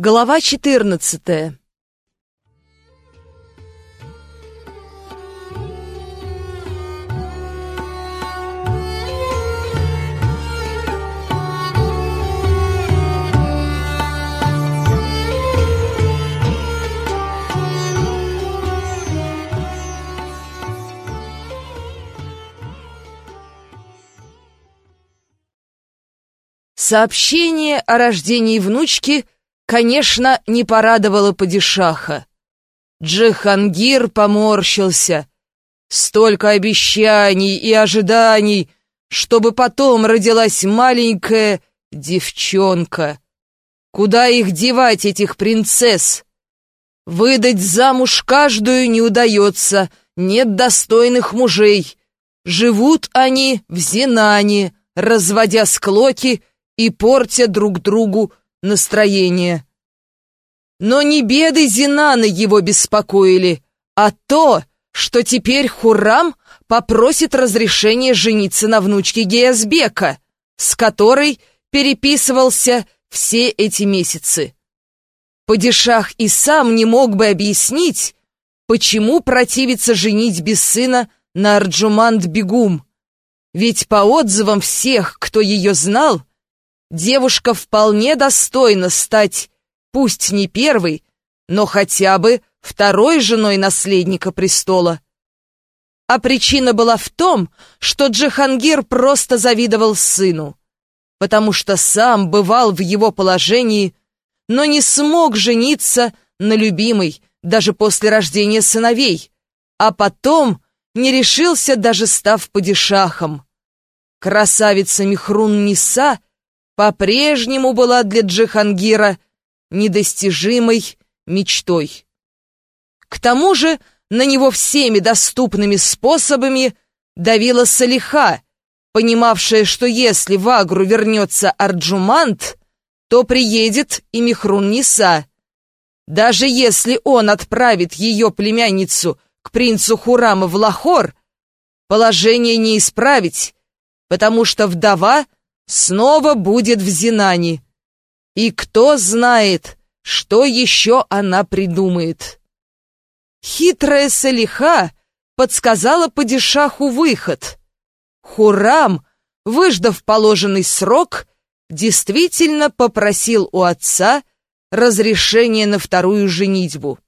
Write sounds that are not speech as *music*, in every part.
Глава 14 Сообщение о рождении внучки, конечно, не порадовало падишаха. Джихангир поморщился. Столько обещаний и ожиданий, чтобы потом родилась маленькая девчонка. Куда их девать, этих принцесс? Выдать замуж каждую не удается, нет достойных мужей. Живут они в Зинане, разводя склоки и портя друг другу настроение. Но не беды Зинаны его беспокоили, а то, что теперь Хурам попросит разрешения жениться на внучке Геязбека, с которой переписывался все эти месяцы. Падишах и сам не мог бы объяснить, почему противится женить без сына на Арджуманд-Бегум. Ведь по отзывам всех, кто ее знал, девушка вполне достойна стать, пусть не первой, но хотя бы второй женой наследника престола. А причина была в том, что Джихангир просто завидовал сыну, потому что сам бывал в его положении, но не смог жениться на любимой даже после рождения сыновей, а потом не решился даже став падишахом. Красавица Михрун Ниса — по-прежнему была для Джихангира недостижимой мечтой. К тому же на него всеми доступными способами давила Салиха, понимавшая, что если в Агру вернется Арджумант, то приедет и Михрун-Ниса. Даже если он отправит ее племянницу к принцу Хурама в Лахор, положение не исправить, потому что вдова — снова будет в Зинане. И кто знает, что еще она придумает. Хитрая Салиха подсказала падишаху выход. Хурам, выждав положенный срок, действительно попросил у отца разрешения на вторую женитьбу.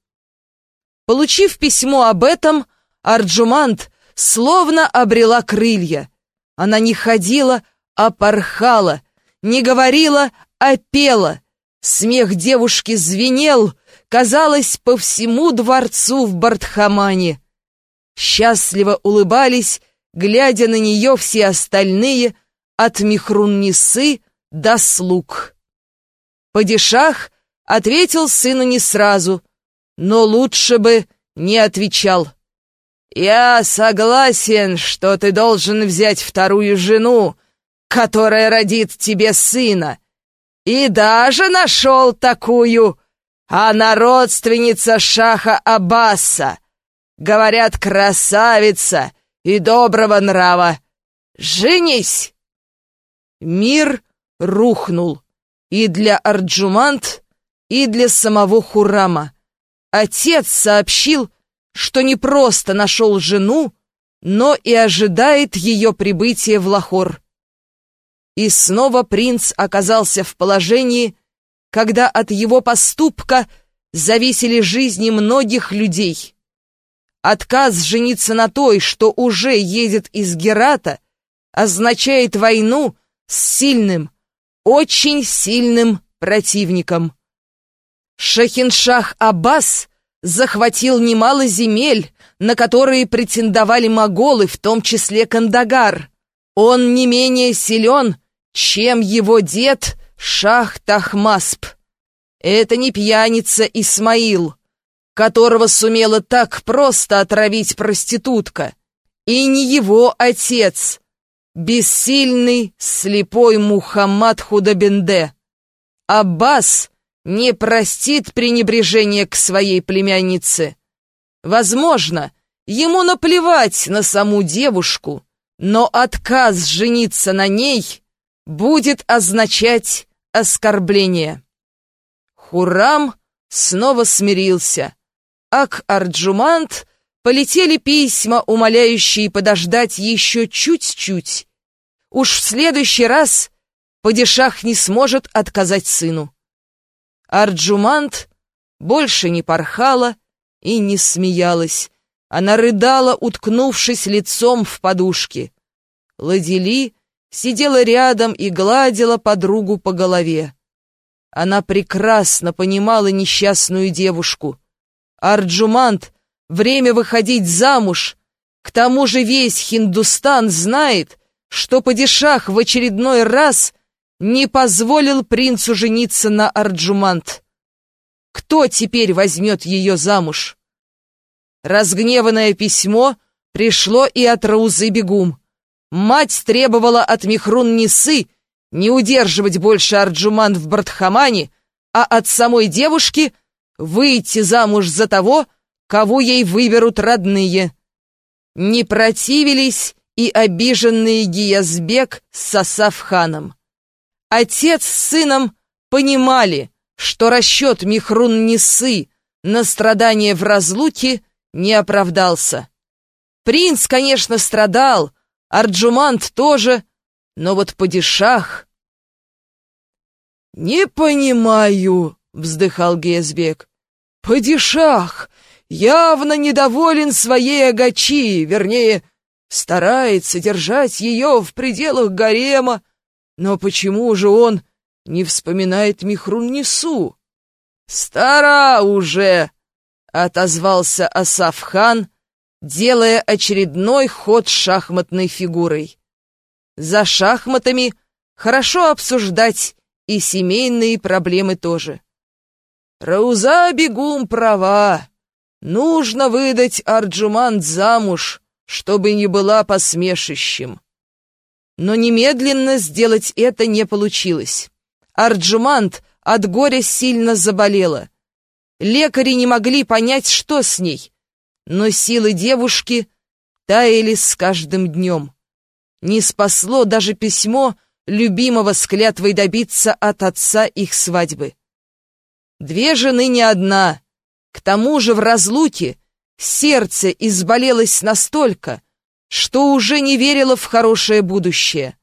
Получив письмо об этом, Арджумант словно обрела крылья. Она не ходила, а порхала, не говорила, а пела. Смех девушки звенел, казалось, по всему дворцу в Бартхамане. Счастливо улыбались, глядя на нее все остальные, от Михруннисы до слуг. Падишах ответил сыну не сразу, но лучше бы не отвечал. «Я согласен, что ты должен взять вторую жену, которая родит тебе сына. И даже нашел такую. Она родственница Шаха Аббаса. Говорят, красавица и доброго нрава. Женись!» Мир рухнул и для Арджумант, и для самого Хурама. Отец сообщил, что не просто нашел жену, но и ожидает ее прибытия в Лахор. И снова принц оказался в положении, когда от его поступка зависели жизни многих людей. Отказ жениться на той, что уже едет из Герата, означает войну с сильным, очень сильным противником. Шахиншах Аббас захватил немало земель, на которые претендовали моголы, в том числе Кандагар. Он не менее силен, чем его дед Шах Тахмасп. Это не пьяница Исмаил, которого сумела так просто отравить проститутка, и не его отец, бессильный слепой Мухаммад Худабенде. Аббас не простит пренебрежения к своей племяннице. Возможно, ему наплевать на саму девушку, но отказ жениться на ней будет означать оскорбление. Хурам снова смирился, а к Арджумант полетели письма, умоляющие подождать еще чуть-чуть. Уж в следующий раз падишах не сможет отказать сыну. Арджумант больше не порхала и не смеялась. Она рыдала, уткнувшись лицом в подушки. Ладили сидела рядом и гладила подругу по голове. Она прекрасно понимала несчастную девушку. Арджумант — время выходить замуж. К тому же весь Хиндустан знает, что падишах в очередной раз не позволил принцу жениться на Арджумант. Кто теперь возьмет ее замуж? Разгневанное письмо пришло и от Раузы Бегум. Мать требовала от Михрун-Несы не удерживать больше Арджуман в Бартхамане, а от самой девушки выйти замуж за того, кого ей выберут родные. Не противились и обиженные Гиязбек с Сасафханом. Отец с сыном понимали, что расчет Михрун-Несы на страдания в разлуке не оправдался. Принц, конечно, страдал, Арджумант тоже, но вот падишах... «Не понимаю», — вздыхал Гезбек. «Падишах явно недоволен своей агачи, вернее, старается держать ее в пределах гарема, но почему же он не вспоминает Михрун-Несу?» «Стара уже!» — отозвался Асафхан, делая очередной ход шахматной фигурой. За шахматами хорошо обсуждать и семейные проблемы тоже. Рауза Бегум права. Нужно выдать Арджумант замуж, чтобы не была посмешищем. Но немедленно сделать это не получилось. Арджумант от горя сильно заболела. Лекари не могли понять, что с ней но силы девушки таяли с каждым днем. Не спасло даже письмо любимого с клятвой добиться от отца их свадьбы. Две жены не одна, к тому же в разлуке сердце изболелось настолько, что уже не верило в хорошее будущее.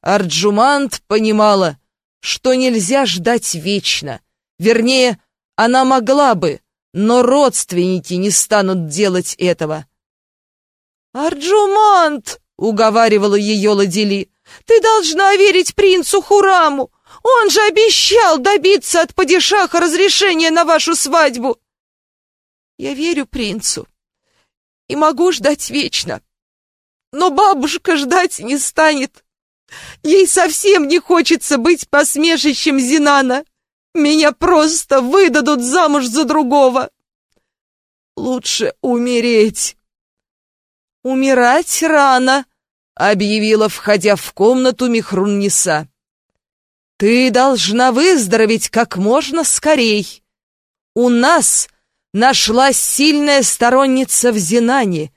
Арджумант понимала, что нельзя ждать вечно, вернее, она могла бы, но родственники не станут делать этого. «Арджумант!» — уговаривала ее Ладили. «Ты должна верить принцу Хураму! Он же обещал добиться от падишаха разрешения на вашу свадьбу!» «Я верю принцу и могу ждать вечно, но бабушка ждать не станет. Ей совсем не хочется быть посмешищем Зинана!» Меня просто выдадут замуж за другого. Лучше умереть. Умирать рано, объявила, входя в комнату Михрунниса. Ты должна выздороветь как можно скорей. У нас нашлась сильная сторонница в Зинане,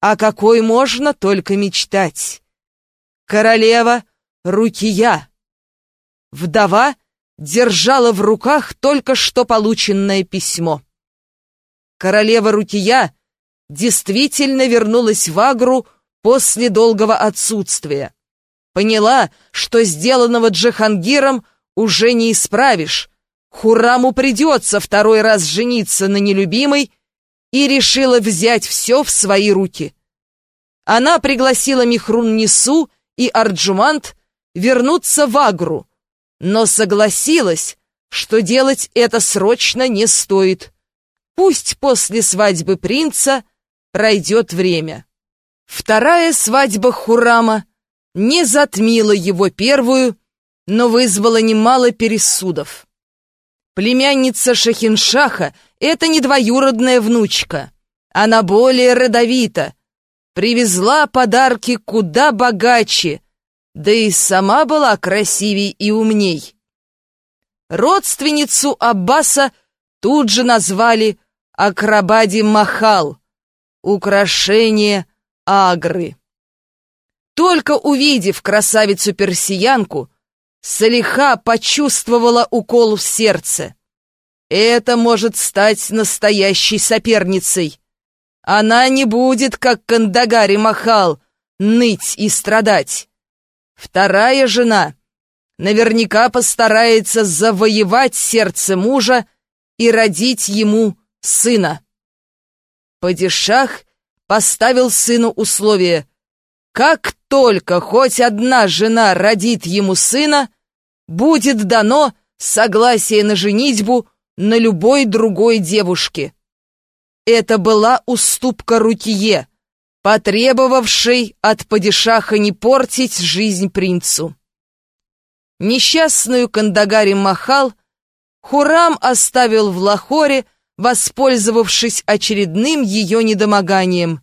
о какой можно только мечтать. Королева Рукия, вдова держала в руках только что полученное письмо. Королева Рукия действительно вернулась в Агру после долгого отсутствия. Поняла, что сделанного Джахангиром уже не исправишь. Хураму придется второй раз жениться на нелюбимой и решила взять все в свои руки. Она пригласила Михрун Нису и Арджумант вернуться в Агру, но согласилась, что делать это срочно не стоит. Пусть после свадьбы принца пройдет время. Вторая свадьба Хурама не затмила его первую, но вызвала немало пересудов. Племянница Шахиншаха — это не двоюродная внучка. Она более родовита, привезла подарки куда богаче, да и сама была красивей и умней. Родственницу Аббаса тут же назвали Акрабади Махал, украшение Агры. Только увидев красавицу-персиянку, Салиха почувствовала укол в сердце. это может стать настоящей соперницей. Она не будет, как Кандагари Махал, ныть и страдать. Вторая жена наверняка постарается завоевать сердце мужа и родить ему сына. Падишах поставил сыну условие «Как только хоть одна жена родит ему сына, будет дано согласие на женитьбу на любой другой девушке». Это была уступка Рукие, потребовавшей от падишаха не портить жизнь принцу. Несчастную Кандагари Махал Хурам оставил в Лахоре, воспользовавшись очередным ее недомоганием.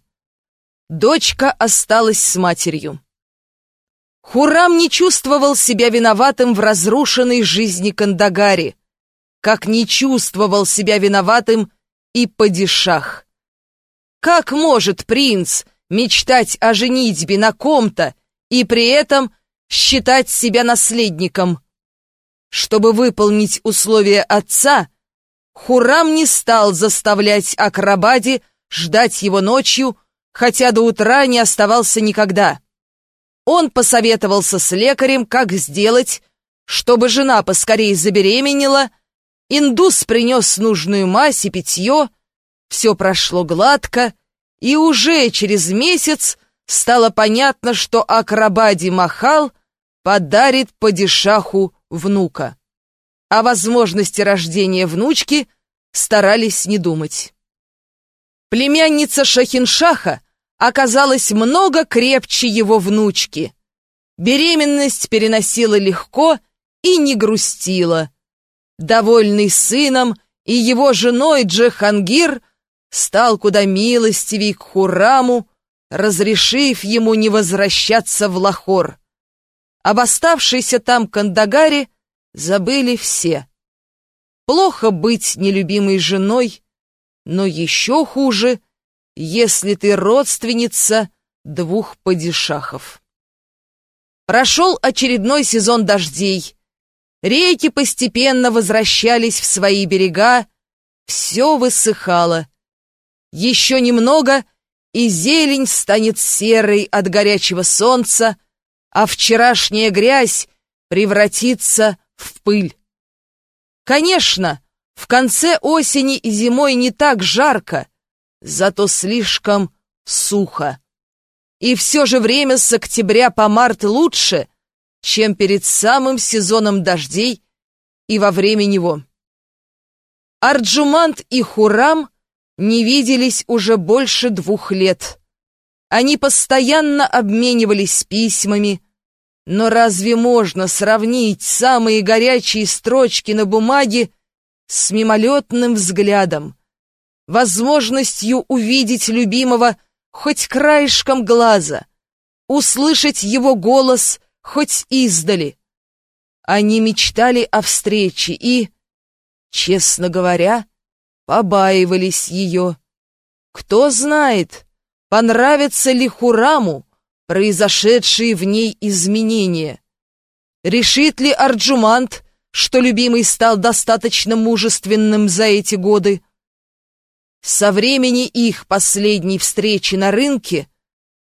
Дочка осталась с матерью. Хурам не чувствовал себя виноватым в разрушенной жизни Кандагари, как не чувствовал себя виноватым и падишах. Как может принц мечтать о женитьбе на ком-то и при этом считать себя наследником? Чтобы выполнить условия отца, Хурам не стал заставлять Акрабади ждать его ночью, хотя до утра не оставался никогда. Он посоветовался с лекарем, как сделать, чтобы жена поскорее забеременела, Индус принес нужную мазь и питье, все прошло гладко, и уже через месяц стало понятно, что Акрабади Махал подарит падишаху внука. О возможности рождения внучки старались не думать. Племянница Шахиншаха оказалась много крепче его внучки. Беременность переносила легко и не грустила. Довольный сыном и его женой Джахангир стал куда милостивей к Хураму, разрешив ему не возвращаться в Лахор. Об оставшейся там Кандагаре забыли все. Плохо быть нелюбимой женой, но еще хуже, если ты родственница двух падишахов. Прошел очередной сезон дождей, Реки постепенно возвращались в свои берега, все высыхало. Еще немного, и зелень станет серой от горячего солнца, а вчерашняя грязь превратится в пыль. Конечно, в конце осени и зимой не так жарко, зато слишком сухо. И все же время с октября по март лучше, чем перед самым сезоном дождей и во время него. Арджумант и Хурам не виделись уже больше двух лет. Они постоянно обменивались письмами, но разве можно сравнить самые горячие строчки на бумаге с мимолетным взглядом, возможностью увидеть любимого хоть краешком глаза, услышать его голос — хоть издали. Они мечтали о встрече и, честно говоря, побаивались ее. Кто знает, понравится ли Хураму произошедшие в ней изменения. Решит ли Арджумант, что любимый стал достаточно мужественным за эти годы? Со времени их последней встречи на рынке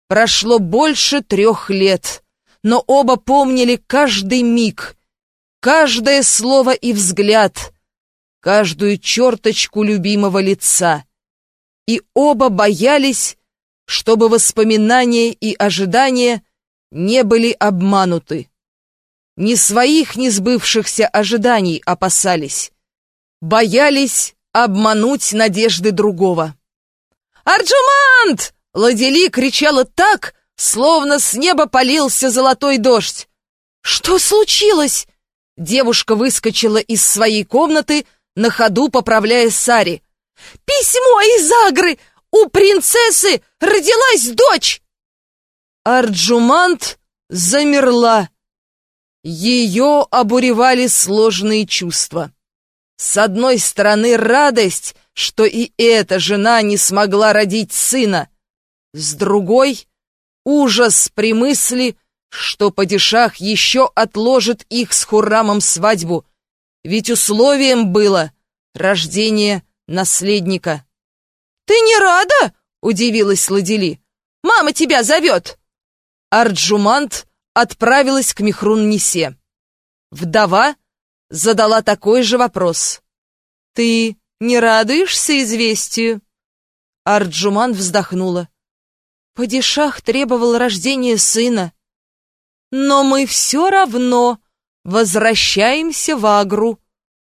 прошло больше трех лет — но оба помнили каждый миг, каждое слово и взгляд, каждую черточку любимого лица. И оба боялись, чтобы воспоминания и ожидания не были обмануты. Ни своих ни сбывшихся ожиданий опасались. Боялись обмануть надежды другого. «Арджумант!» Ладели кричала так, Словно с неба полился золотой дождь. «Что случилось?» Девушка выскочила из своей комнаты, на ходу поправляя Сари. «Письмо из Агры! У принцессы родилась дочь!» Арджумант замерла. Ее обуревали сложные чувства. С одной стороны, радость, что и эта жена не смогла родить сына. С другой Ужас при мысли, что падишах еще отложит их с Хуррамом свадьбу, ведь условием было рождение наследника. «Ты не рада?» — удивилась Ладили. «Мама тебя зовет!» Арджумант отправилась к Мехрун-Несе. Вдова задала такой же вопрос. «Ты не радуешься известию?» Арджуман вздохнула. Падишах требовал рождения сына. Но мы все равно возвращаемся в Агру.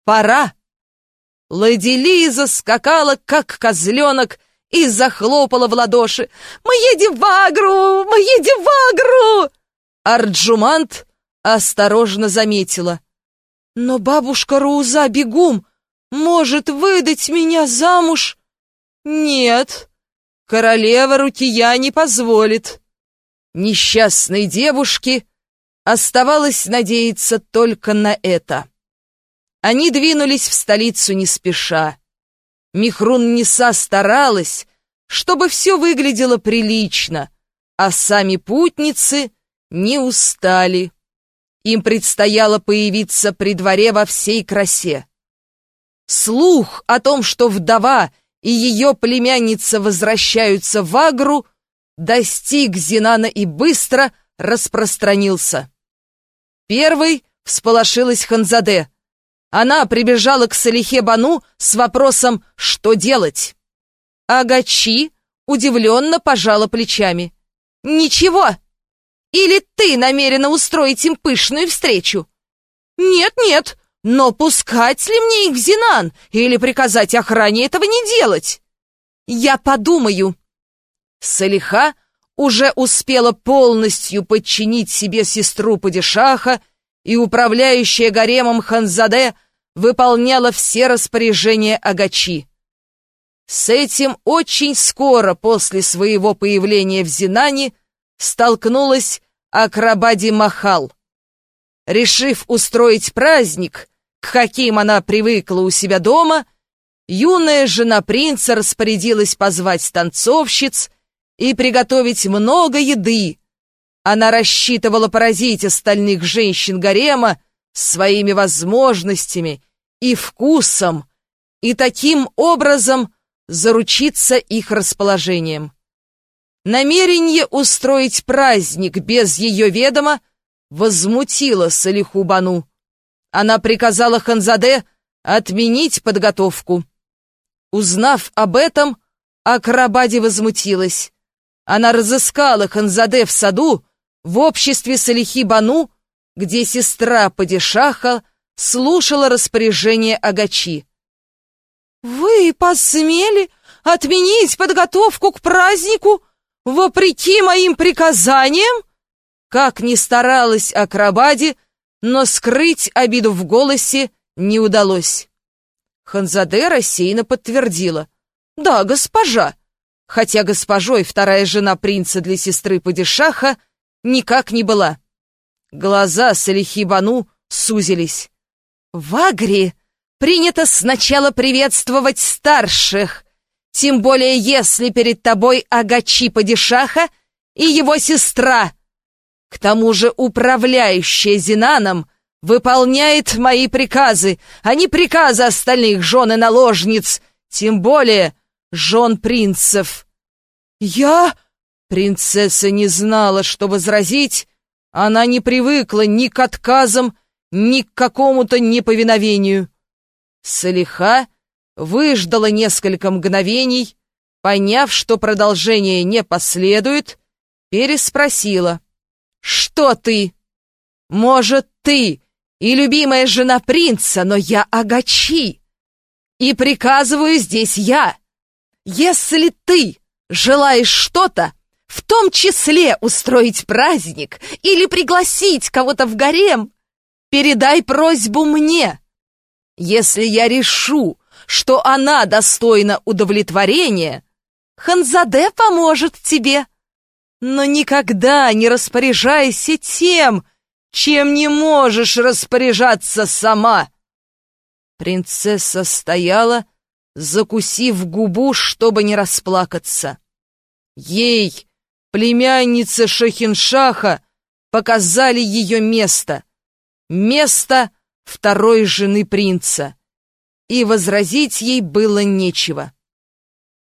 Пора. Леди Лиза скакала, как козленок, и захлопала в ладоши. «Мы едем в Агру! Мы едем в Агру!» Арджумант осторожно заметила. «Но бабушка Руза бегум может выдать меня замуж?» «Нет, королева Рукия не позволит». Несчастной девушке оставалось надеяться только на это. Они двинулись в столицу не спеша. Михрун Неса старалась, чтобы все выглядело прилично, а сами путницы не устали. Им предстояло появиться при дворе во всей красе. Слух о том, что вдова и ее племянница возвращаются в Агру, достиг Зинана и быстро распространился. Первый всполошилась Ханзаде. Она прибежала к Салихе Бану с вопросом «Что делать?». Агачи удивленно пожала плечами. «Ничего. Или ты намерена устроить им пышную встречу?» «Нет-нет, но пускать ли мне их в Зинан или приказать охране этого не делать?» «Я подумаю». Салиха уже успела полностью подчинить себе сестру Падишаха, и управляющая гаремом Ханзаде выполняла все распоряжения Агачи. С этим очень скоро после своего появления в Зинане столкнулась Акрабади Махал. Решив устроить праздник, к каким она привыкла у себя дома, юная жена принца распорядилась позвать танцовщиц и приготовить много еды. Она рассчитывала поразить остальных женщин гарема своими возможностями и вкусом, и таким образом заручиться их расположением. Намерение устроить праздник без ее ведома возмутило Салиху Бану. Она приказала Ханзаде отменить подготовку. Узнав об этом, Акрабади возмутилась. Она разыскала Ханзаде в саду в обществе Салихи Бану, где сестра Падишаха слушала распоряжение Агачи. «Вы посмели отменить подготовку к празднику вопреки моим приказаниям?» Как ни старалась Акрабади, но скрыть обиду в голосе не удалось. Ханзаде рассеянно подтвердила. «Да, госпожа, хотя госпожой вторая жена принца для сестры Падишаха никак не была. Глаза Салихи Бану сузились. «В Агре принято сначала приветствовать старших, тем более если перед тобой Агачи Падишаха и его сестра. К тому же управляющая Зинаном выполняет мои приказы, а не приказы остальных жен и наложниц, тем более жен принцев. «Я...» Принцесса не знала, что возразить. Она не привыкла ни к отказам, ни к какому-то неповиновению. Салиха выждала несколько мгновений, поняв, что продолжение не последует, переспросила. «Что ты? Может, ты и любимая жена принца, но я Агачи, и приказываю здесь я. Если ты желаешь что-то, в том числе устроить праздник или пригласить кого-то в гарем, передай просьбу мне. Если я решу, что она достойна удовлетворения, Ханзаде поможет тебе. Но никогда не распоряжайся тем, чем не можешь распоряжаться сама. Принцесса стояла, закусив губу, чтобы не расплакаться. Ей, племяннице Шахиншаха, показали ее место. Место второй жены принца. и возразить ей было нечего.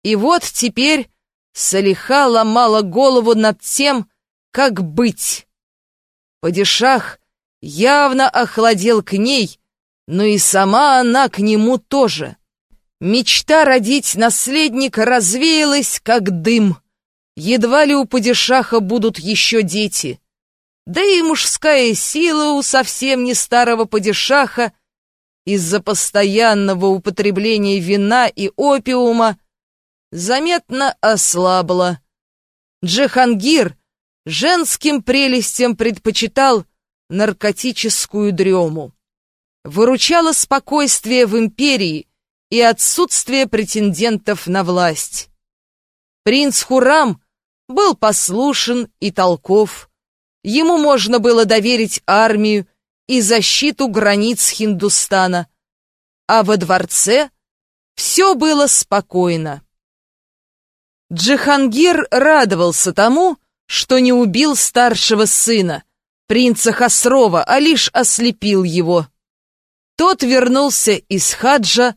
И вот теперь Салиха ломала голову над тем, как быть. Падишах явно охладел к ней, но и сама она к нему тоже. Мечта родить наследника развеялась, как дым. Едва ли у падишаха будут еще дети. Да и мужская сила у совсем не старого падишаха из-за постоянного употребления вина и опиума заметно ослабла. Джихангир женским прелестям предпочитал наркотическую дрему. Выручало спокойствие в империи и отсутствие претендентов на власть. Принц Хурам был послушен и толков. Ему можно было доверить армию и защиту границ Хиндустана, а во дворце все было спокойно. Джихангир радовался тому, что не убил старшего сына, принца Хасрова, а лишь ослепил его. Тот вернулся из хаджа,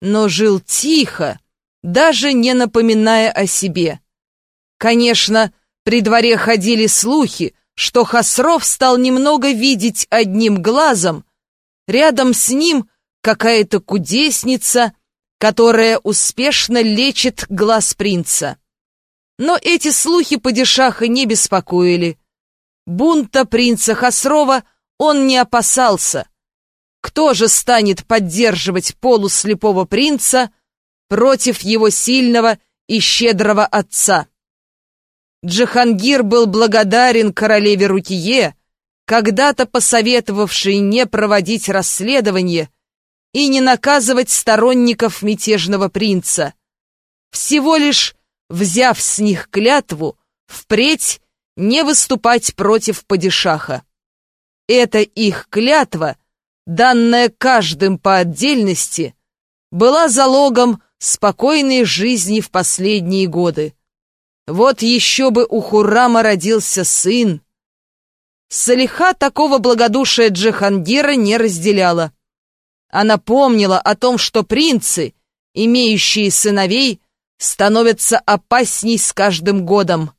но жил тихо, даже не напоминая о себе. Конечно, при дворе ходили слухи, что Хасров стал немного видеть одним глазом, рядом с ним какая-то кудесница, которая успешно лечит глаз принца. Но эти слухи падишаха не беспокоили. Бунта принца Хасрова он не опасался. Кто же станет поддерживать полуслепого принца против его сильного и щедрого отца? Джихангир был благодарен королеве Рукие, когда-то посоветовавшей не проводить расследование и не наказывать сторонников мятежного принца. Всего лишь взяв с них клятву, впредь не выступать против падишаха. Эта их клятва, данная каждым по отдельности, была залогом спокойной жизни в последние годы. Вот еще бы у Хуррама родился сын. Салиха такого благодушия Джихангира не разделяла. Она помнила о том, что принцы, имеющие сыновей, становятся опасней с каждым годом.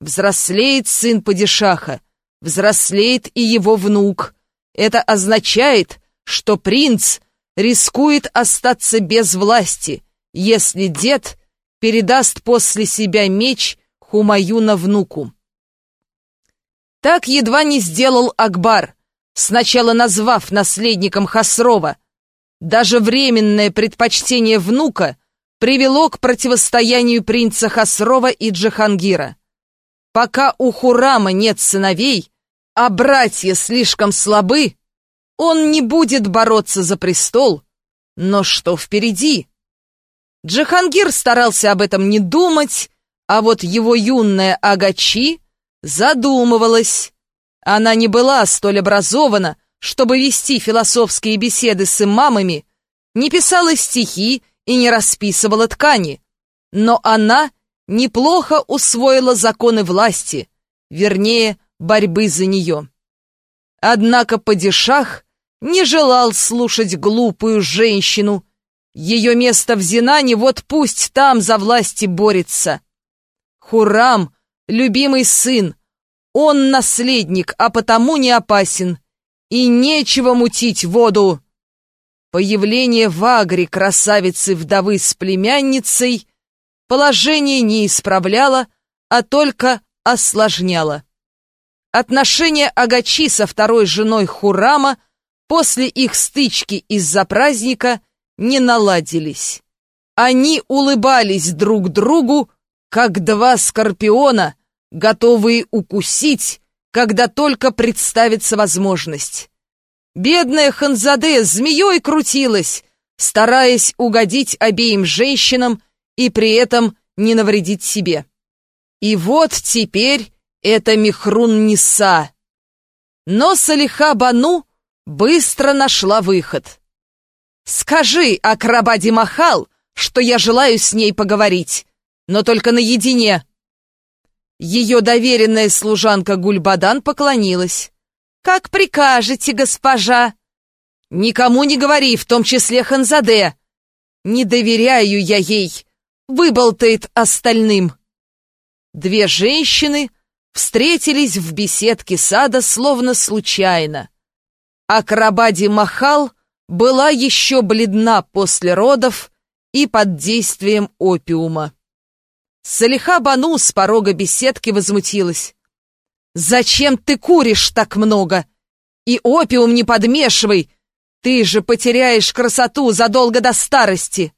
Взрослеет сын падишаха, взрослеет и его внук. Это означает, что принц рискует остаться без власти, если дед передаст после себя меч Хумаюна внуку. Так едва не сделал Акбар, сначала назвав наследником Хасрова. Даже временное предпочтение внука — привело к противостоянию принца Хасрова и Джахангира. Пока у Хурама нет сыновей, а братья слишком слабы, он не будет бороться за престол. Но что впереди? Джахангир старался об этом не думать, а вот его юная Агачи задумывалась. Она не была столь образована, чтобы вести философские беседы с имамами, не писала стихи и не расписывала ткани, но она неплохо усвоила законы власти, вернее, борьбы за нее. Однако падишах не желал слушать глупую женщину. Ее место в Зинане вот пусть там за власти борется. Хурам — любимый сын, он наследник, а потому не опасен. И нечего мутить воду. Появление в Агре красавицы-вдовы с племянницей положение не исправляло, а только осложняло. Отношения Агачи со второй женой Хурама после их стычки из-за праздника не наладились. Они улыбались друг другу, как два скорпиона, готовые укусить, когда только представится возможность. Бедная Ханзаде змеей крутилась, стараясь угодить обеим женщинам и при этом не навредить себе. И вот теперь это Михрун Ниса. Но Салиха Бану быстро нашла выход. «Скажи Акрабаде Махал, что я желаю с ней поговорить, но только наедине». Ее доверенная служанка Гульбадан поклонилась. «Как прикажете, госпожа!» Никому не говори, в том числе Ханзаде. Не доверяю я ей, выболтает остальным. Две женщины встретились в беседке сада словно случайно. Акрабади Махал была еще бледна после родов и под действием опиума. Салиха Бану с порога беседки возмутилась. «Зачем ты куришь так много? И опиум не подмешивай! Ты же потеряешь красоту задолго до старости!»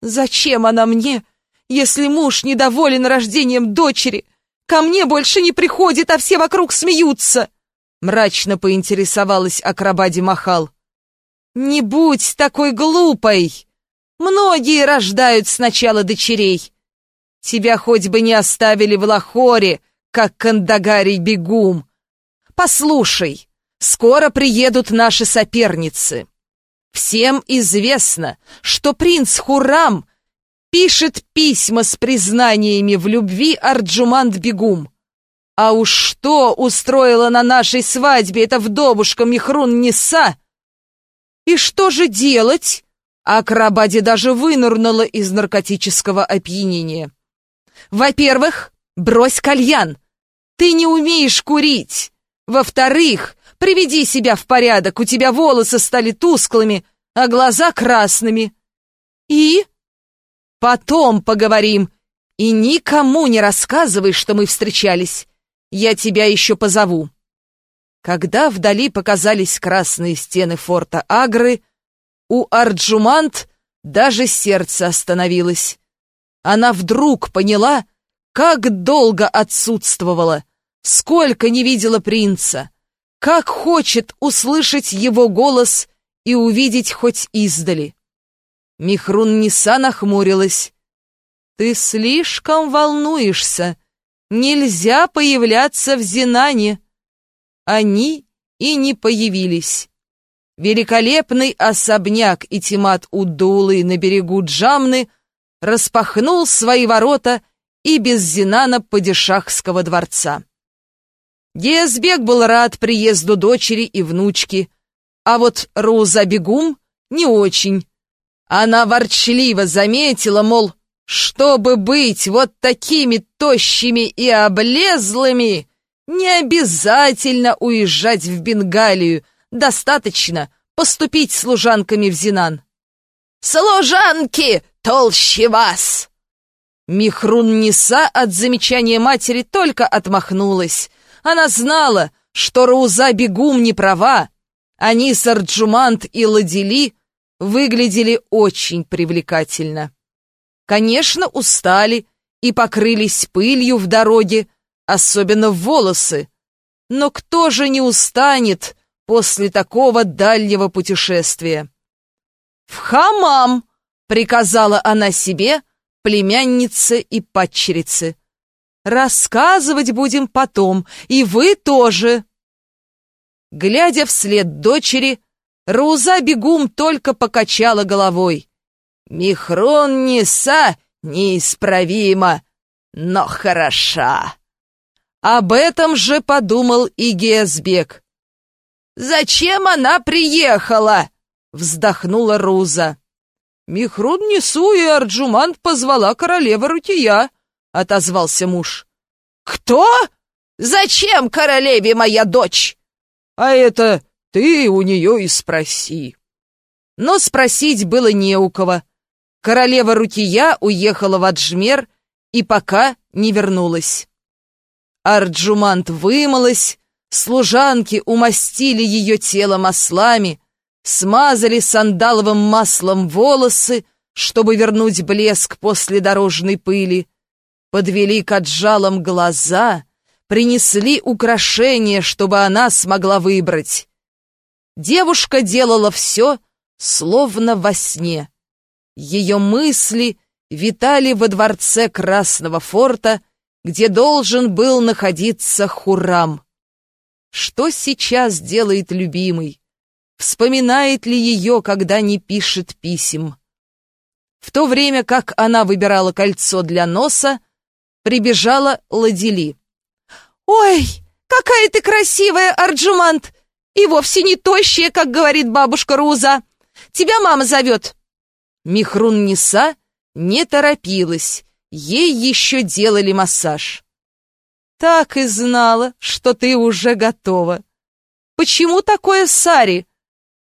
«Зачем она мне, если муж недоволен рождением дочери? Ко мне больше не приходит, а все вокруг смеются!» Мрачно поинтересовалась Акрабади Махал. «Не будь такой глупой! Многие рождают сначала дочерей!» Тебя хоть бы не оставили в Лахоре, как Кандагарий Бегум. Послушай, скоро приедут наши соперницы. Всем известно, что принц Хурам пишет письма с признаниями в любви Арджумант Бегум. А уж что устроила на нашей свадьбе эта вдовушка Михрун Неса? И что же делать? Акрабади даже вынырнула из наркотического опьянения. Во-первых, брось кальян. Ты не умеешь курить. Во-вторых, приведи себя в порядок. У тебя волосы стали тусклыми, а глаза красными. И? Потом поговорим. И никому не рассказывай, что мы встречались. Я тебя еще позову. Когда вдали показались красные стены форта Агры, у Арджумант даже сердце остановилось она вдруг поняла, как долго отсутствовала, сколько не видела принца, как хочет услышать его голос и увидеть хоть издали. Михрун Ниса нахмурилась. «Ты слишком волнуешься. Нельзя появляться в Зинане». Они и не появились. Великолепный особняк Итимат Удулы на берегу Джамны распахнул свои ворота и без Зинана Падишахского дворца. Гезбек был рад приезду дочери и внучки, а вот Руза Бегум не очень. Она ворчливо заметила, мол, чтобы быть вот такими тощими и облезлыми, не обязательно уезжать в Бенгалию, достаточно поступить служанками в Зинан. «Служанки толще вас!» Михрун Ниса от замечания матери только отмахнулась. Она знала, что Руза Бегум не права. Они с Арджумант и Ладили выглядели очень привлекательно. Конечно, устали и покрылись пылью в дороге, особенно волосы. Но кто же не устанет после такого дальнего путешествия? «В хамам!» — приказала она себе, племяннице и падчерице. «Рассказывать будем потом, и вы тоже!» Глядя вслед дочери, Руза Бегум только покачала головой. «Михрон Неса неисправима, но хороша!» Об этом же подумал и Гезбек. «Зачем она приехала?» Вздохнула Руза. «Михрун Несу и Арджумант позвала королева Рутия», — отозвался муж. «Кто? Зачем королеве моя дочь?» «А это ты у нее и спроси». Но спросить было не у кого. Королева Рутия уехала в Аджмер и пока не вернулась. Арджумант вымылась, служанки умастили ее тело маслами, смазали сандаловым маслом волосы, чтобы вернуть блеск после дорожной пыли, подвели к отжалам глаза, принесли украшения, чтобы она смогла выбрать. Девушка делала все, словно во сне. Ее мысли витали во дворце Красного форта, где должен был находиться Хурам. Что сейчас делает любимый? вспоминает ли ее, когда не пишет писем. В то время как она выбирала кольцо для носа, прибежала Ладили. «Ой, какая ты красивая, Арджумант! И вовсе не тощая, как говорит бабушка Руза. Тебя мама зовет». Михрун Ниса не торопилась, ей еще делали массаж. «Так и знала, что ты уже готова. Почему такое сари?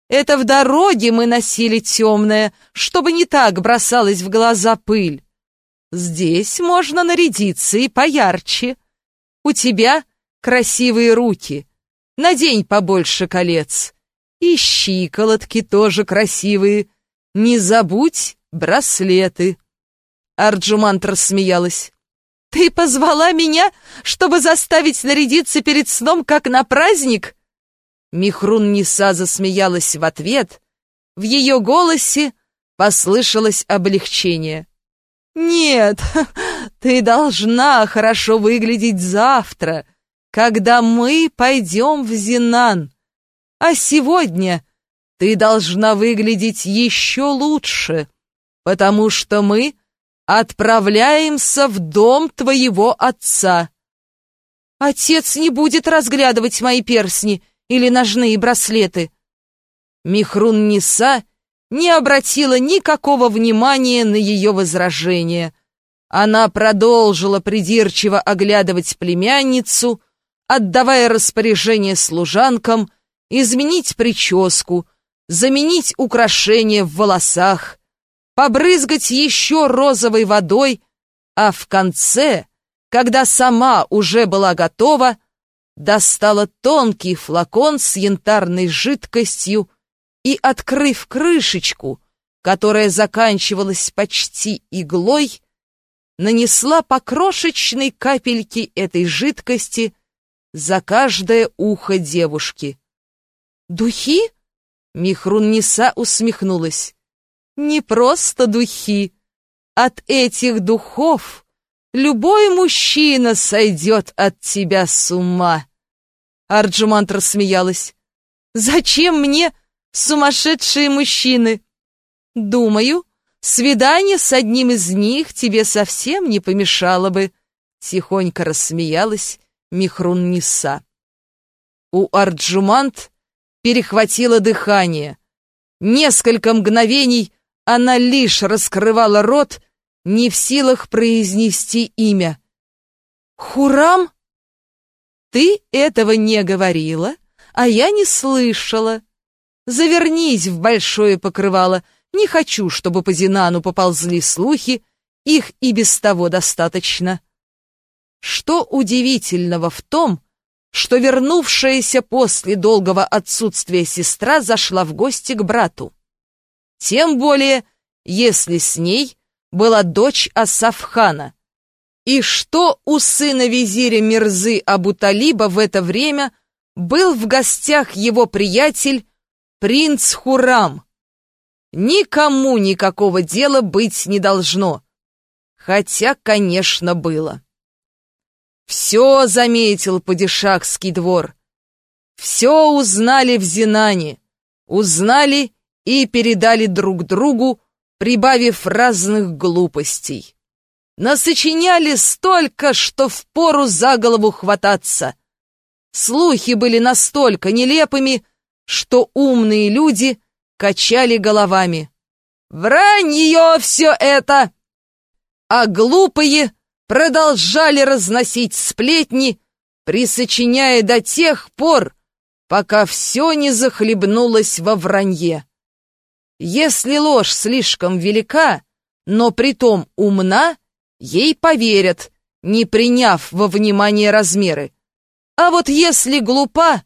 Это в дороге мы носили темное, чтобы не так бросалась в глаза пыль. Здесь можно нарядиться и поярче. У тебя красивые руки. Надень побольше колец. И щиколотки тоже красивые. Не забудь браслеты. Арджумант рассмеялась. «Ты позвала меня, чтобы заставить нарядиться перед сном, как на праздник?» Михрун Ниса засмеялась в ответ. В ее голосе послышалось облегчение. «Нет, *laughs* ты должна хорошо выглядеть завтра, когда мы пойдем в Зинан. А сегодня ты должна выглядеть еще лучше, потому что мы отправляемся в дом твоего отца. Отец не будет разглядывать мои персни или ножные браслеты». Михрун Ниса — не обратила никакого внимания на ее возражение. Она продолжила придирчиво оглядывать племянницу, отдавая распоряжение служанкам изменить прическу, заменить украшения в волосах, побрызгать еще розовой водой, а в конце, когда сама уже была готова, достала тонкий флакон с янтарной жидкостью и, открыв крышечку, которая заканчивалась почти иглой, нанесла по крошечной капельке этой жидкости за каждое ухо девушки. «Духи?» — Михрунниса усмехнулась. «Не просто духи. От этих духов любой мужчина сойдет от тебя с ума». Арджумант рассмеялась. «Зачем мне сумасшедшие мужчины. Думаю, свидание с одним из них тебе совсем не помешало бы, тихонько рассмеялась Михрун Ниса. У Арджумант перехватило дыхание. Несколько мгновений она лишь раскрывала рот, не в силах произнести имя. «Хурам?» «Ты этого не говорила, а я не слышала», Завернись в большое покрывало. Не хочу, чтобы по Зинану поползли слухи, их и без того достаточно. Что удивительного в том, что вернувшаяся после долгого отсутствия сестра зашла в гости к брату? Тем более, если с ней была дочь Асафхана. И что у сына визиря Мирзы Абуталиба в это время был в гостях его приятель Принц Хурам. Никому никакого дела быть не должно. Хотя, конечно, было. Все заметил падишахский двор. Все узнали в Зинане. Узнали и передали друг другу, прибавив разных глупостей. Насочиняли столько, что впору за голову хвататься. Слухи были настолько нелепыми, что умные люди качали головами. «Вранье все это!» А глупые продолжали разносить сплетни, присочиняя до тех пор, пока все не захлебнулось во вранье. Если ложь слишком велика, но притом умна, ей поверят, не приняв во внимание размеры. А вот если глупа,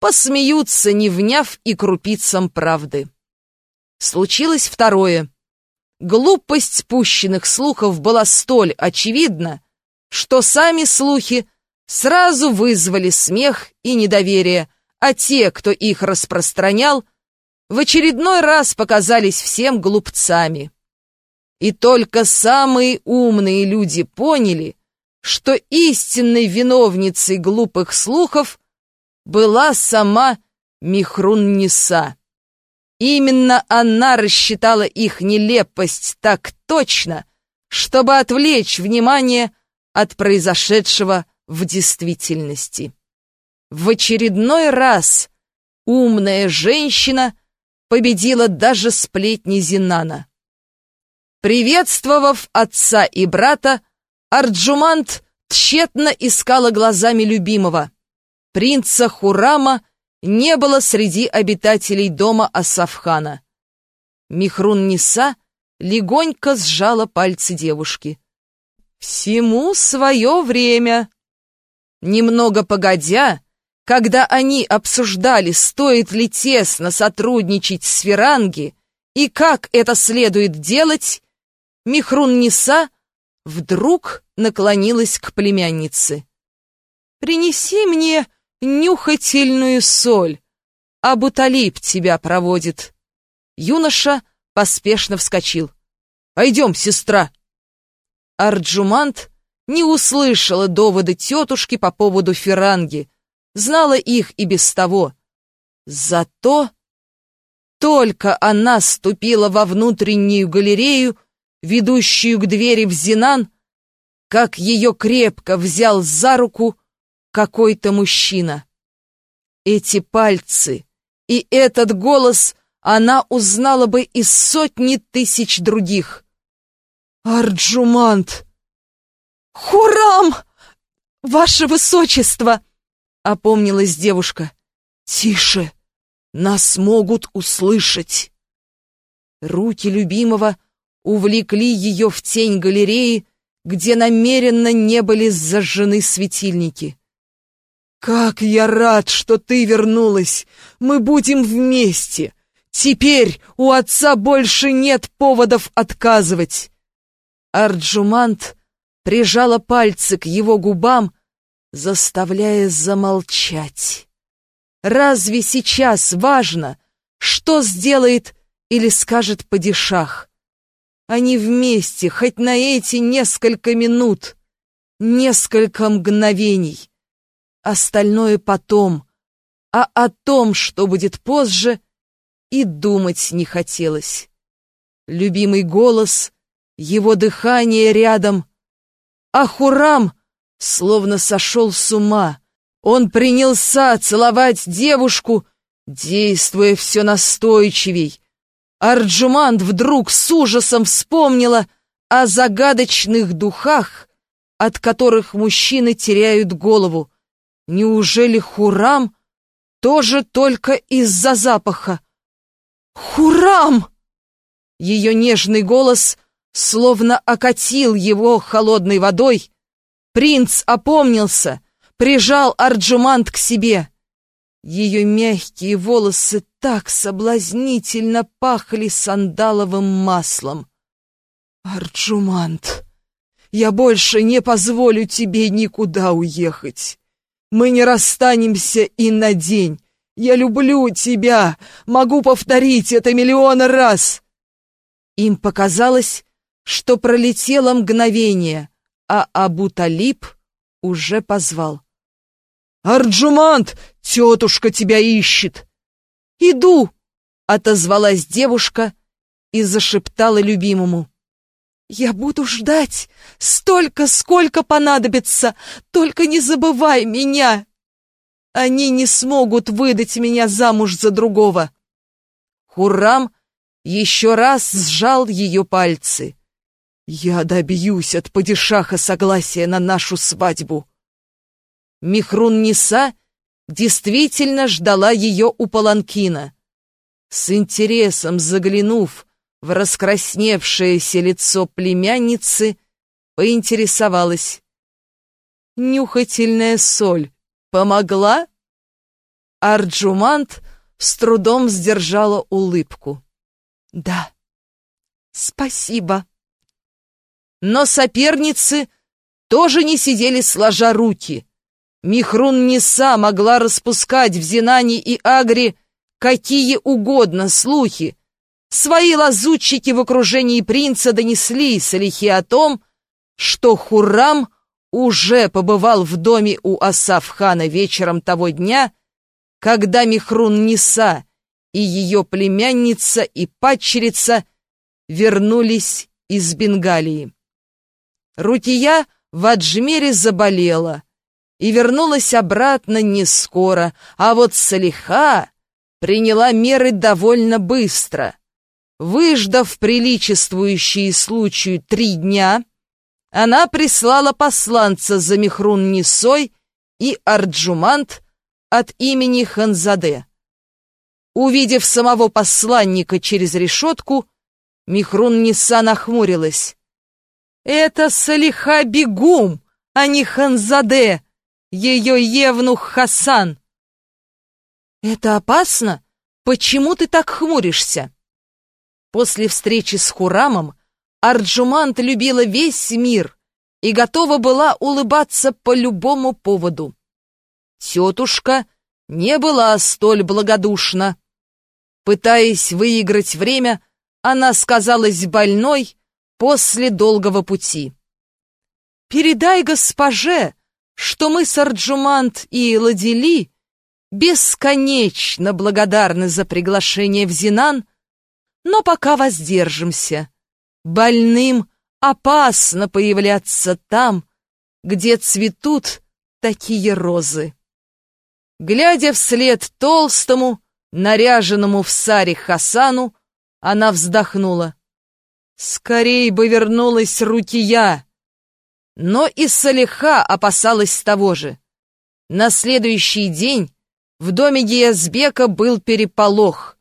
посмеются, не вняв и крупицам правды. Случилось второе. Глупость спущенных слухов была столь очевидна, что сами слухи сразу вызвали смех и недоверие, а те, кто их распространял, в очередной раз показались всем глупцами. И только самые умные люди поняли, что истинной виновницей глупых слухов была сама Михрун-Ниса. Именно она рассчитала их нелепость так точно, чтобы отвлечь внимание от произошедшего в действительности. В очередной раз Умная женщина победила даже сплетни Зинана. Приветствовав отца и брата, Арджумант тщетно искала глазами любимого. Принца Хурама не было среди обитателей дома Асафхана. Михрун Ниса легонько сжала пальцы девушки. «Всему свое время!» Немного погодя, когда они обсуждали, стоит ли тесно сотрудничать с Феранги и как это следует делать, Михрун Ниса вдруг наклонилась к племяннице. «Принеси мне нюхательную соль, а Буталип тебя проводит». Юноша поспешно вскочил. «Пойдем, сестра!» Арджумант не услышала доводы тетушки по поводу феранги, знала их и без того. Зато только она ступила во внутреннюю галерею, ведущую к двери в Зинан, как ее крепко взял за руку какой-то мужчина. Эти пальцы и этот голос она узнала бы из сотни тысяч других. «Арджумант!» «Хурам! Ваше Высочество!» — опомнилась девушка. «Тише! Нас могут услышать!» Руки любимого увлекли ее в тень галереи, где намеренно не были зажжены светильники. «Как я рад, что ты вернулась! Мы будем вместе! Теперь у отца больше нет поводов отказывать!» Арджумант прижала пальцы к его губам, заставляя замолчать. Разве сейчас важно, что сделает или скажет падишах? Они вместе хоть на эти несколько минут, несколько мгновений. Остальное потом, а о том, что будет позже, и думать не хотелось. Любимый голос, его дыхание рядом, а Хурам словно сошел с ума. Он принялся целовать девушку, действуя все настойчивей. Арджумант вдруг с ужасом вспомнила о загадочных духах, от которых мужчины теряют голову. Неужели Хурам тоже только из-за запаха? «Хурам!» Ее нежный голос словно окатил его холодной водой. Принц опомнился, прижал Арджумант к себе. Ее мягкие волосы так соблазнительно пахли сандаловым маслом. «Арджумант, я больше не позволю тебе никуда уехать. Мы не расстанемся и на день. Я люблю тебя, могу повторить это миллион раз!» Им показалось, что пролетело мгновение, а Абу-Талиб уже позвал. «Арджумант, тетушка тебя ищет!» «Иду!» — отозвалась девушка и зашептала любимому. «Я буду ждать столько, сколько понадобится, только не забывай меня!» Они не смогут выдать меня замуж за другого. Хуррам еще раз сжал ее пальцы. Я добьюсь от падишаха согласия на нашу свадьбу. Михрун Ниса действительно ждала ее у паланкина. С интересом заглянув в раскрасневшееся лицо племянницы, поинтересовалась. «Нюхательная соль Помогла? Арджумант с трудом сдержала улыбку. Да. Спасибо. Но соперницы тоже не сидели сложа руки. Михрун Ниса могла распускать в Зинане и Агре какие угодно слухи. Свои лазутчики в окружении принца донесли Салихи о том, что Хуррам уже побывал в доме у Асафхана вечером того дня, когда Михрун Ниса и ее племянница и падчерица вернулись из Бенгалии. Рукия в Аджмере заболела и вернулась обратно не скоро, а вот Салиха приняла меры довольно быстро. Выждав приличествующие случаю три дня, она прислала посланца за Михрун Нисой и Арджумант от имени Ханзаде. Увидев самого посланника через решетку, Михрун Ниса нахмурилась. «Это Салиха Бегум, а не Ханзаде, ее евнух Хасан!» «Это опасно? Почему ты так хмуришься?» После встречи с Хурамом Арджумант любила весь мир и готова была улыбаться по любому поводу. Тетушка не была столь благодушна. Пытаясь выиграть время, она сказалась больной после долгого пути. «Передай госпоже, что мы с Арджумант и Ладили бесконечно благодарны за приглашение в Зинан, но пока воздержимся. Больным опасно появляться там, где цветут такие розы. Глядя вслед толстому, наряженному в саре Хасану, она вздохнула. Скорей бы вернулась Рукия. Но и Салиха опасалась того же. На следующий день в доме Гиязбека был переполох.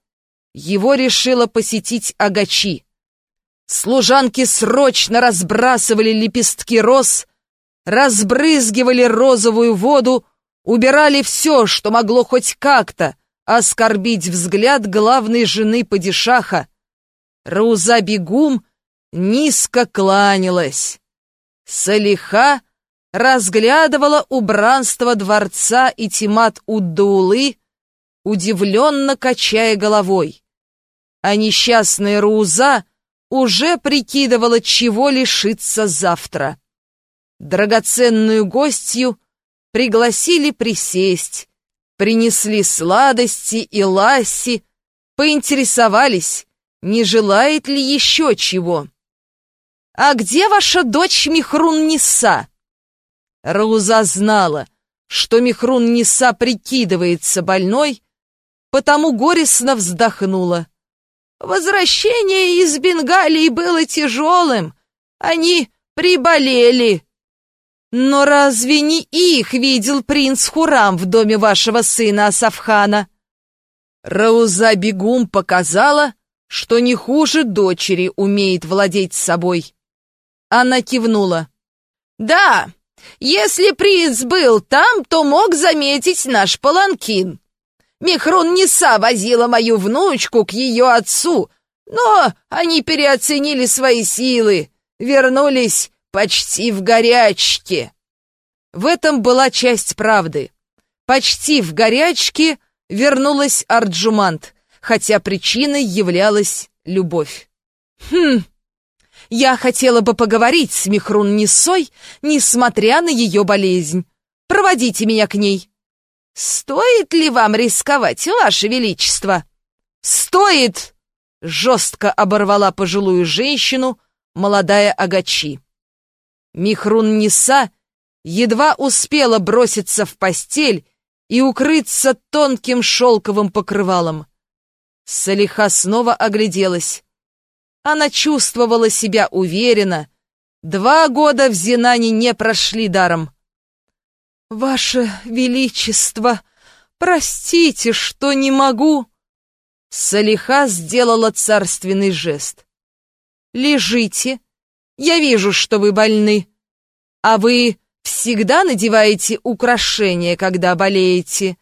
Его решила посетить Агачи. Служанки срочно разбрасывали лепестки роз, разбрызгивали розовую воду, убирали все, что могло хоть как-то оскорбить взгляд главной жены падишаха. Рауза Бегум низко кланялась. Салиха разглядывала убранство дворца и Тимат Уддулы, удивленно качая головой. А несчастная Руза уже прикидывала, чего лишиться завтра. Драгоценную гостью пригласили присесть, принесли сладости и ласси, поинтересовались, не желает ли еще чего. «А где ваша дочь Михрун Ниса?» Рауза знала, что Михрун Ниса прикидывается больной, потому горестно вздохнула. «Возвращение из Бенгалии было тяжелым, они приболели». «Но разве не их видел принц Хурам в доме вашего сына Асафхана?» Рауза Бегум показала, что не хуже дочери умеет владеть собой. Она кивнула. «Да, если принц был там, то мог заметить наш паланкин. Михрун Неса возила мою внучку к ее отцу, но они переоценили свои силы, вернулись почти в горячке». В этом была часть правды. Почти в горячке вернулась Арджумант, хотя причиной являлась любовь. «Хм, я хотела бы поговорить с Михрун Несой, несмотря на ее болезнь. Проводите меня к ней». «Стоит ли вам рисковать, Ваше Величество?» «Стоит!» — жестко оборвала пожилую женщину молодая Агачи. Михрун Неса едва успела броситься в постель и укрыться тонким шелковым покрывалом. Салиха снова огляделась. Она чувствовала себя уверенно. Два года в Зинане не прошли даром. «Ваше Величество, простите, что не могу...» Салиха сделала царственный жест. «Лежите. Я вижу, что вы больны. А вы всегда надеваете украшения, когда болеете?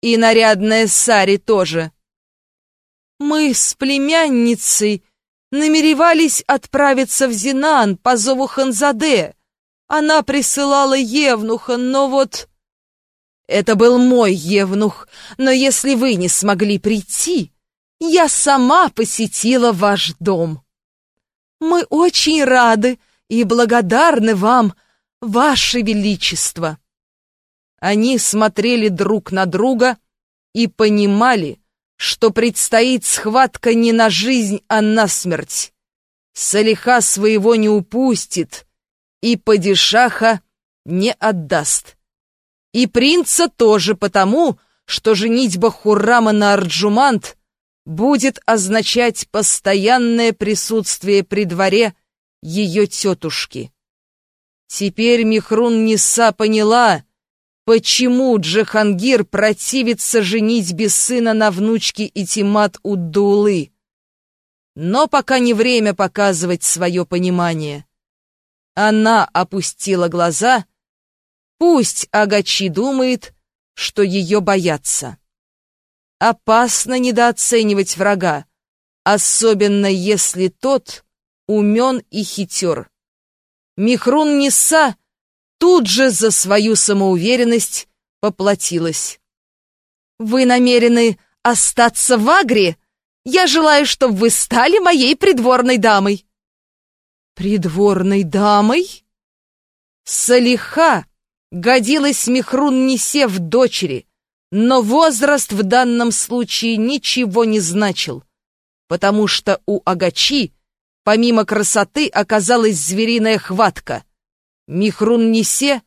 И нарядная сари тоже?» Мы с племянницей намеревались отправиться в Зинан по зову Ханзаде. Она присылала Евнуха, но вот... Это был мой Евнух, но если вы не смогли прийти, я сама посетила ваш дом. Мы очень рады и благодарны вам, ваше величество. Они смотрели друг на друга и понимали, что предстоит схватка не на жизнь, а на смерть. Салиха своего не упустит и падишаха не отдаст. И принца тоже потому, что женитьба Хуррама на Арджумант будет означать постоянное присутствие при дворе ее тетушки. Теперь Михрун Ниса поняла, почему Джахангир противится женитьбе сына на внучке Итимат Уддулы. Но пока не время показывать свое понимание. Она опустила глаза. Пусть Агачи думает, что ее боятся. Опасно недооценивать врага, особенно если тот умен и хитер. Михрун Ниса тут же за свою самоуверенность поплатилась. «Вы намерены остаться в Агре? Я желаю, чтобы вы стали моей придворной дамой». «Придворной дамой?» Салиха годилась Михрун Нисе в дочери, но возраст в данном случае ничего не значил, потому что у Агачи помимо красоты оказалась звериная хватка. Михрун Нисе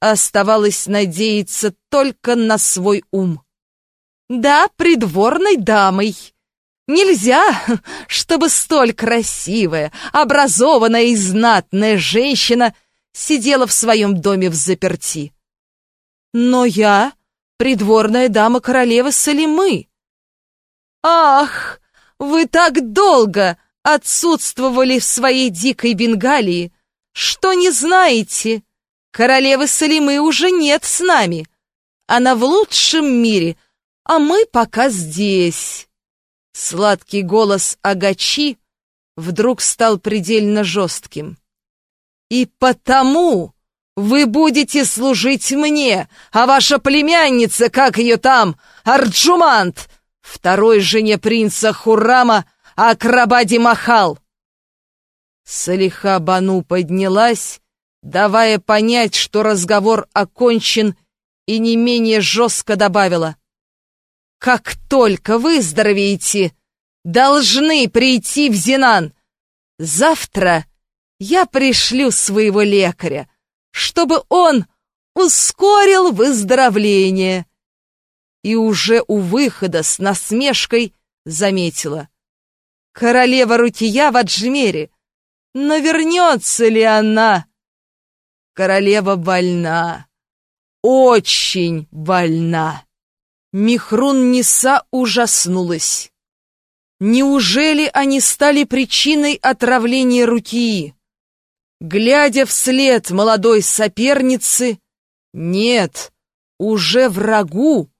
оставалось надеяться только на свой ум. «Да, придворной дамой», Нельзя, *laughs* чтобы столь красивая, образованная и знатная женщина сидела в своем доме в заперти. Но я придворная дама королевы Салимы. Ах, вы так долго отсутствовали в своей дикой Бенгалии, что не знаете, королевы Салимы уже нет с нами. Она в лучшем мире, а мы пока здесь. Сладкий голос Агачи вдруг стал предельно жестким. «И потому вы будете служить мне, а ваша племянница, как ее там, Арджумант, второй жене принца Хуррама, Акрабади Махал!» Салиха Бану поднялась, давая понять, что разговор окончен, и не менее жестко добавила. Как только выздоровеете, должны прийти в Зинан. Завтра я пришлю своего лекаря, чтобы он ускорил выздоровление. И уже у выхода с насмешкой заметила. Королева Рукия в Аджмере, но вернется ли она? Королева больна, очень больна. Михрун Ниса ужаснулась. Неужели они стали причиной отравления руки? Глядя вслед молодой соперницы, нет, уже врагу,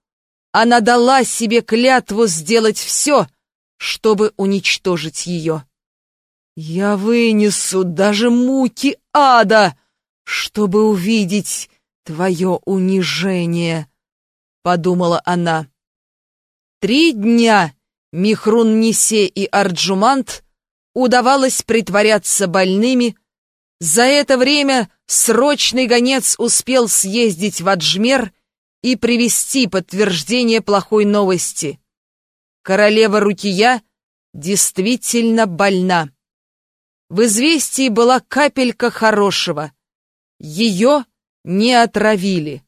она дала себе клятву сделать все, чтобы уничтожить ее. Я вынесу даже муки ада, чтобы увидеть твое унижение. — подумала она. Три дня Михрун Нисе и Арджумант удавалось притворяться больными. За это время срочный гонец успел съездить в Аджмер и привести подтверждение плохой новости. Королева Рукия действительно больна. В известии была капелька хорошего. Ее не отравили.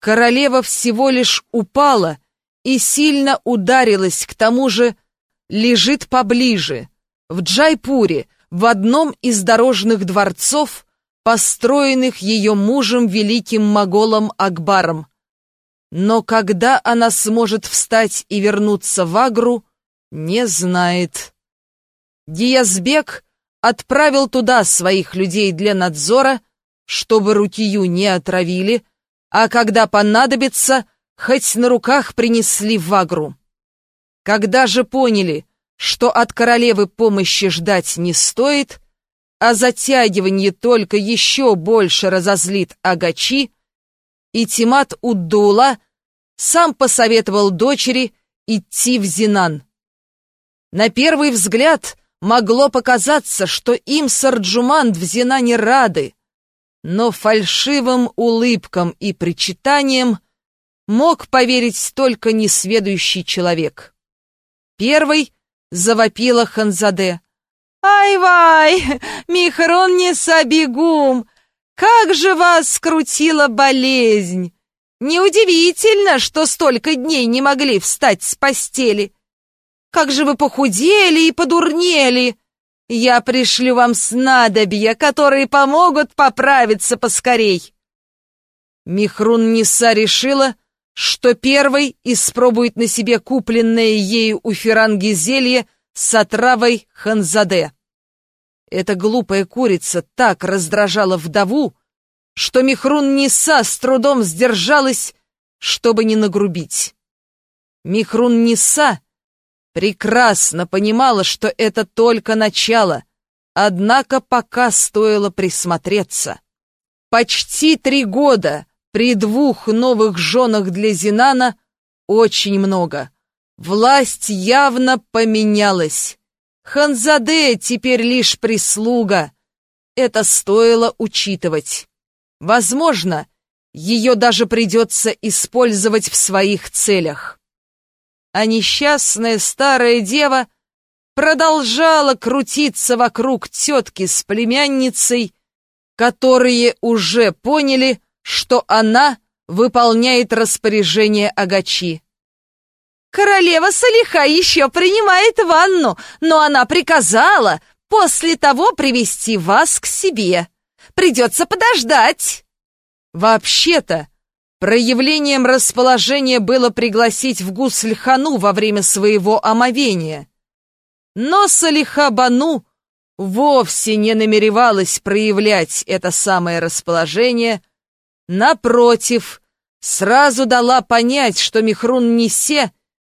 Королева всего лишь упала и сильно ударилась, к тому же лежит поближе, в Джайпуре, в одном из дорожных дворцов, построенных ее мужем великим моголом Акбаром. Но когда она сможет встать и вернуться в Агру, не знает. Диязбек отправил туда своих людей для надзора, чтобы Рукию не отравили, а когда понадобится, хоть на руках принесли в Агру. Когда же поняли, что от королевы помощи ждать не стоит, а затягивание только еще больше разозлит Агачи, и Тимат Уддула сам посоветовал дочери идти в Зинан. На первый взгляд могло показаться, что им Сарджуман в Зинане рады, но фальшивым улыбкам и причитаниям мог поверить только несведущий человек. Первый завопила Ханзаде. «Ай-вай, Михрон не сабигум! Как же вас скрутила болезнь! Неудивительно, что столько дней не могли встать с постели. Как же вы похудели и подурнели! Я пришлю вам снадобья, которые помогут поправиться поскорей. Михрун Ниса решила, что первой испробует на себе купленное ею у Феранги зелье с отравой Ханзаде. Эта глупая курица так раздражала вдову, что Михрун Ниса с трудом сдержалась, чтобы не нагрубить. Михрун Ниса прекрасно понимала, что это только начало, однако пока стоило присмотреться. Почти три года при двух новых женах для Зинана очень много. Власть явно поменялась. Ханзаде теперь лишь прислуга. Это стоило учитывать. Возможно, ее даже придется использовать в своих целях. А несчастная старая дева продолжала крутиться вокруг тетки с племянницей, которые уже поняли, что она выполняет распоряжение Агачи. «Королева Салиха еще принимает ванну, но она приказала после того привести вас к себе. Придется подождать!» Вообще-то, проявлением расположения было пригласить в Гусльхану во время своего омовения. Но Салиха Бану вовсе не намеревалась проявлять это самое расположение, напротив, сразу дала понять, что Михрун Нисе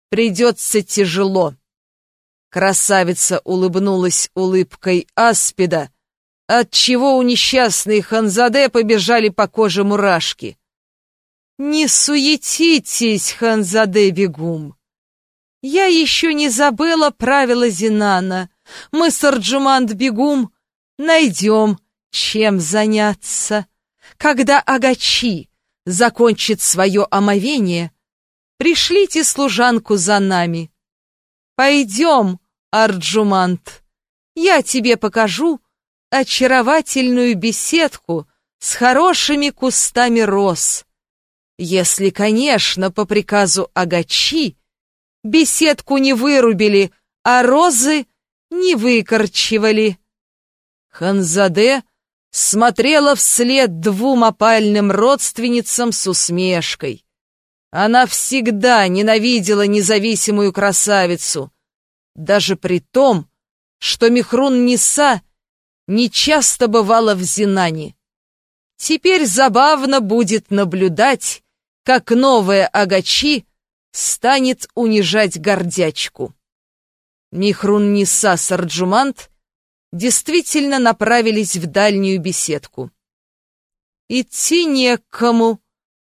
придется тяжело. Красавица улыбнулась улыбкой аспида, отчего у несчастной Ханзаде побежали по коже мурашки. «Не суетитесь, Ханзаде Бегум! Я еще не забыла правила Зинана. Мы с Арджумант Бегум найдем, чем заняться. Когда Агачи закончит свое омовение, пришлите служанку за нами. Пойдем, Арджумант, я тебе покажу, очаровательную беседку с хорошими кустами роз. Если, конечно, по приказу Агачи беседку не вырубили, а розы не выкорчевали. Ханзаде смотрела вслед двум опальным родственницам с усмешкой. Она всегда ненавидела независимую красавицу, даже при том, что Михрун Ниса — не часто бывала в Зинане. Теперь забавно будет наблюдать, как новая Агачи станет унижать гордячку. Михрун Ниса Сарджумант действительно направились в дальнюю беседку. Идти некому.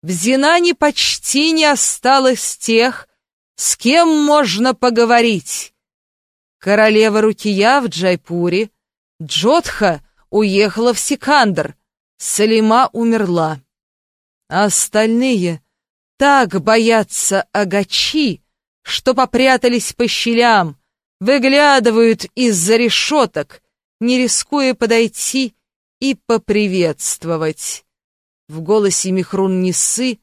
В Зинане почти не осталось тех, с кем можно поговорить. Королева Рукия в Джайпуре — Джотха уехала в Сикандр, Салима умерла. А остальные так боятся Агачи, что попрятались по щелям, выглядывают из-за решеток, не рискуя подойти и поприветствовать. В голосе Михрун Нисы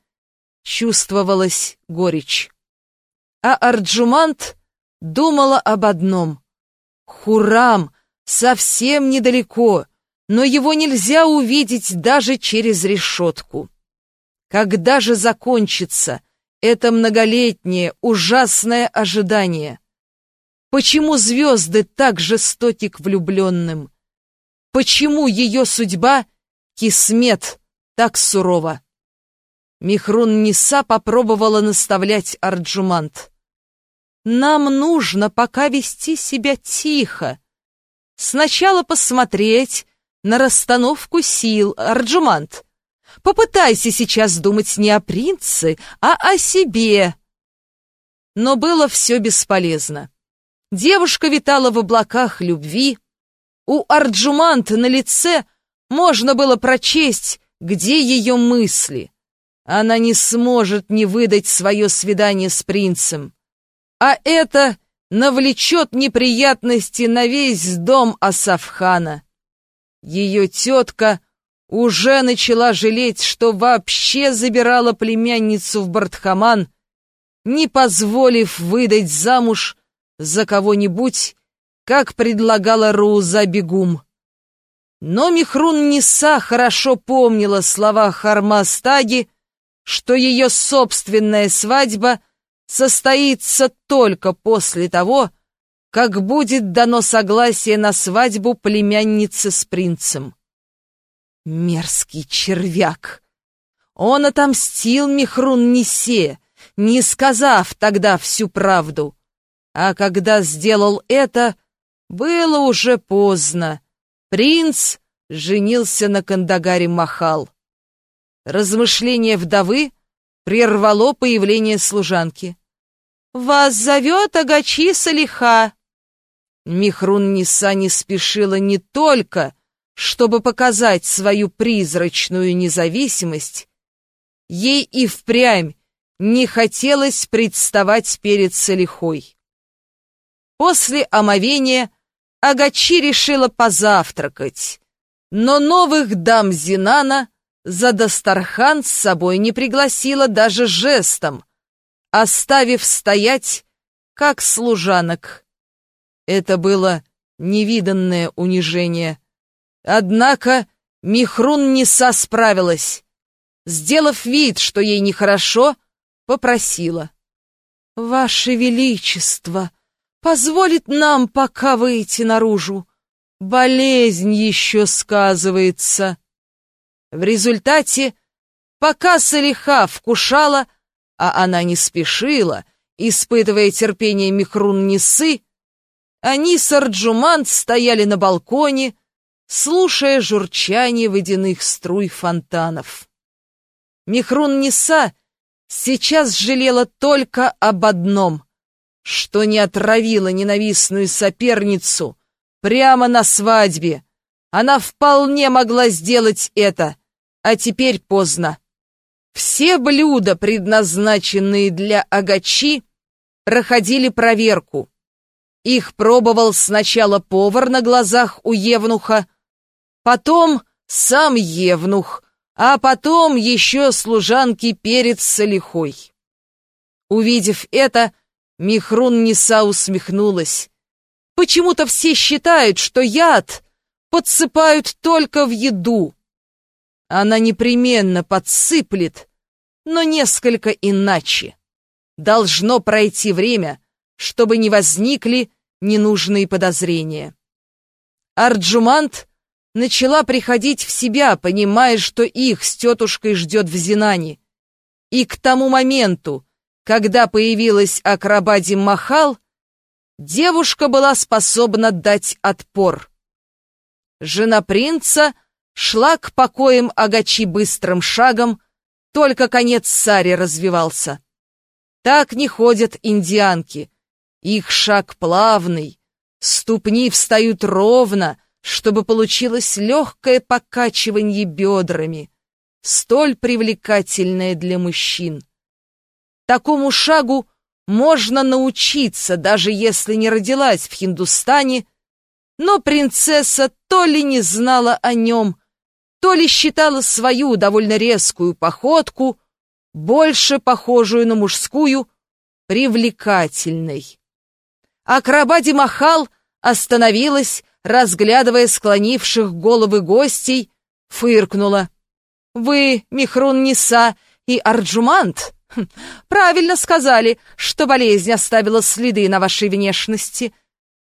чувствовалась горечь. А Арджумант думала об одном. Хурам совсем недалеко, но его нельзя увидеть даже через решетку. Когда же закончится это многолетнее ужасное ожидание? Почему звезды так жестоки к влюбленным? Почему ее судьба, кисмет, так сурова? Михрун Ниса попробовала наставлять Арджумант. «Нам нужно пока вести себя тихо», Сначала посмотреть на расстановку сил, Арджумант. Попытайся сейчас думать не о принце, а о себе. Но было все бесполезно. Девушка витала в облаках любви. У Арджуманта на лице можно было прочесть, где ее мысли. Она не сможет не выдать свое свидание с принцем. А это навлечет неприятности на весь дом Асафхана. Ее тетка уже начала жалеть, что вообще забирала племянницу в Бартхаман, не позволив выдать замуж за кого-нибудь, как предлагала Руза Бегум. Но Михрун Ниса хорошо помнила слова Хармастаги, что ее собственная свадьба состоится только после того, как будет дано согласие на свадьбу племянницы с принцем. Мерзкий червяк! Он отомстил Михрун Нисе, не сказав тогда всю правду. А когда сделал это, было уже поздно. Принц женился на Кандагаре Махал. Размышление вдовы прервало появление служанки. «Вас зовет Агачи Салиха!» Михрун Ниса не спешила не только, чтобы показать свою призрачную независимость, ей и впрямь не хотелось представать перед Салихой. После омовения Агачи решила позавтракать, но новых дам Зинана за Дастархан с собой не пригласила даже жестом, оставив стоять, как служанок. Это было невиданное унижение. Однако Михрун не сосправилась. Сделав вид, что ей нехорошо, попросила. «Ваше Величество!» позволит нам пока выйти наружу. Болезнь еще сказывается. В результате, пока Салиха вкушала, а она не спешила, испытывая терпение Михрун-Несы, они с Арджумант стояли на балконе, слушая журчание водяных струй фонтанов. Михрун-Неса сейчас жалела только об одном — что не отравила ненавистную соперницу прямо на свадьбе. Она вполне могла сделать это, а теперь поздно. Все блюда, предназначенные для агачи, проходили проверку. Их пробовал сначала повар на глазах у Евнуха, потом сам Евнух, а потом еще служанки перед Салихой. Увидев это, Михрун Ниса усмехнулась. Почему-то все считают, что яд подсыпают только в еду. Она непременно подсыплет, но несколько иначе. Должно пройти время, чтобы не возникли ненужные подозрения. Арджумант начала приходить в себя, понимая, что их с тетушкой ждет в Зинане. И к тому моменту, когда появилась акробади Махал, девушка была способна дать отпор. Жена принца шла к покоям Агачи быстрым шагом, только конец сари развивался. Так не ходят индианки. Их шаг плавный, ступни встают ровно, чтобы получилось легкое покачивание бедрами, столь привлекательное для мужчин. Такому шагу можно научиться, даже если не родилась в Хиндустане, но принцесса то ли не знала о нем, то ли считала свою довольно резкую походку, больше похожую на мужскую, привлекательной. Акробади Махал остановилась, разглядывая склонивших головы гостей, фыркнула. «Вы, Михрун Ниса и Арджумант?» Хм, правильно сказали, что болезнь оставила следы на вашей внешности.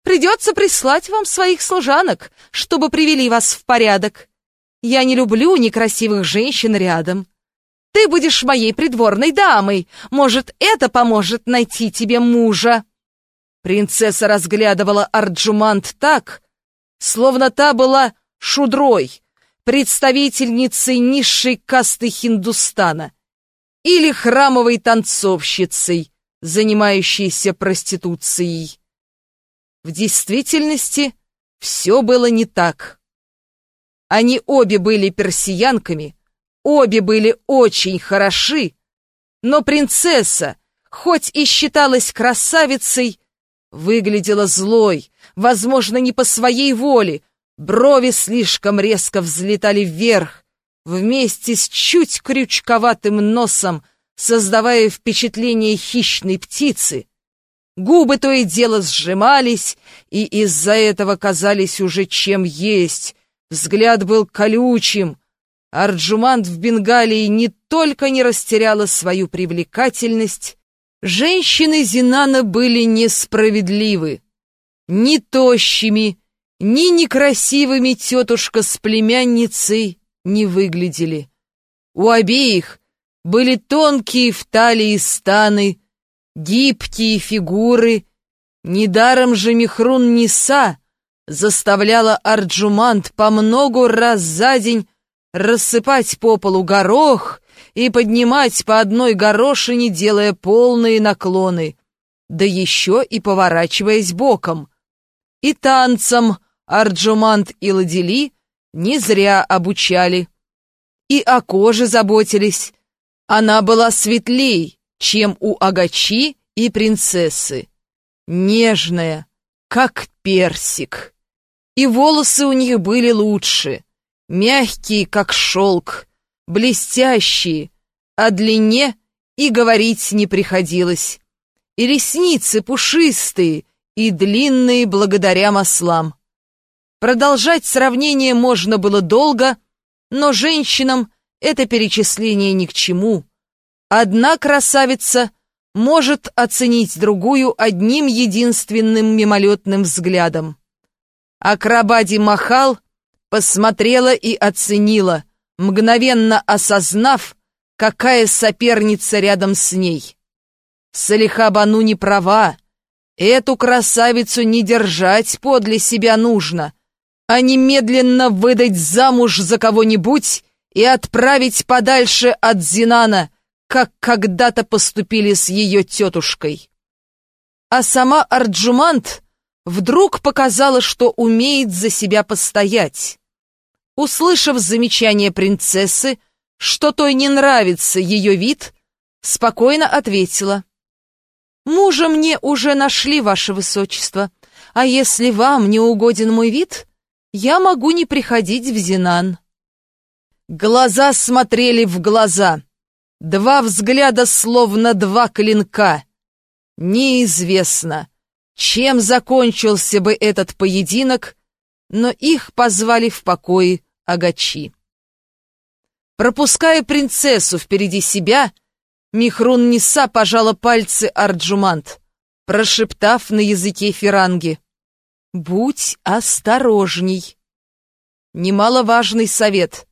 Придется прислать вам своих служанок, чтобы привели вас в порядок. Я не люблю некрасивых женщин рядом. Ты будешь моей придворной дамой. Может, это поможет найти тебе мужа?» Принцесса разглядывала Арджумант так, словно та была шудрой, представительницей низшей касты Хиндустана или храмовой танцовщицей, занимающейся проституцией. В действительности все было не так. Они обе были персиянками, обе были очень хороши, но принцесса, хоть и считалась красавицей, выглядела злой, возможно, не по своей воле, брови слишком резко взлетали вверх, вместе с чуть крючковатым носом, создавая впечатление хищной птицы. Губы то и дело сжимались, и из-за этого казались уже чем есть. Взгляд был колючим. Арджумант в Бенгалии не только не растеряла свою привлекательность, женщины Зинана были несправедливы. Ни тощими, ни некрасивыми тетушка с племянницей не выглядели. У обеих были тонкие в талии станы, гибкие фигуры. Недаром же Михрун Ниса заставляла Арджумант по многу раз за день рассыпать по полу горох и поднимать по одной горошине, делая полные наклоны, да еще и поворачиваясь боком. И танцам Арджумант и Ладили не зря обучали. И о коже заботились. Она была светлей, чем у Агачи и принцессы. Нежная, как персик. И волосы у них были лучше, мягкие, как шелк, блестящие, о длине и говорить не приходилось. И ресницы пушистые и длинные благодаря маслам. Продолжать сравнение можно было долго, но женщинам это перечисление ни к чему. Одна красавица может оценить другую одним единственным мимолетным взглядом. Акрабади Махал посмотрела и оценила, мгновенно осознав, какая соперница рядом с ней. Салиха Бану не права. Эту красавицу не держать подле себя нужно — а немедленно выдать замуж за кого-нибудь и отправить подальше от Зинана, как когда-то поступили с ее тетушкой. А сама Арджумант вдруг показала, что умеет за себя постоять. Услышав замечание принцессы, что той не нравится ее вид, спокойно ответила. «Мужа мне уже нашли, ваше высочество, а если вам не угоден мой вид, я могу не приходить в Зинан. Глаза смотрели в глаза. Два взгляда словно два клинка. Неизвестно, чем закончился бы этот поединок, но их позвали в покой Агачи. Пропуская принцессу впереди себя, Михрун Ниса пожала пальцы Арджумант, прошептав на языке фиранги. Будь осторожней. Немаловажный совет.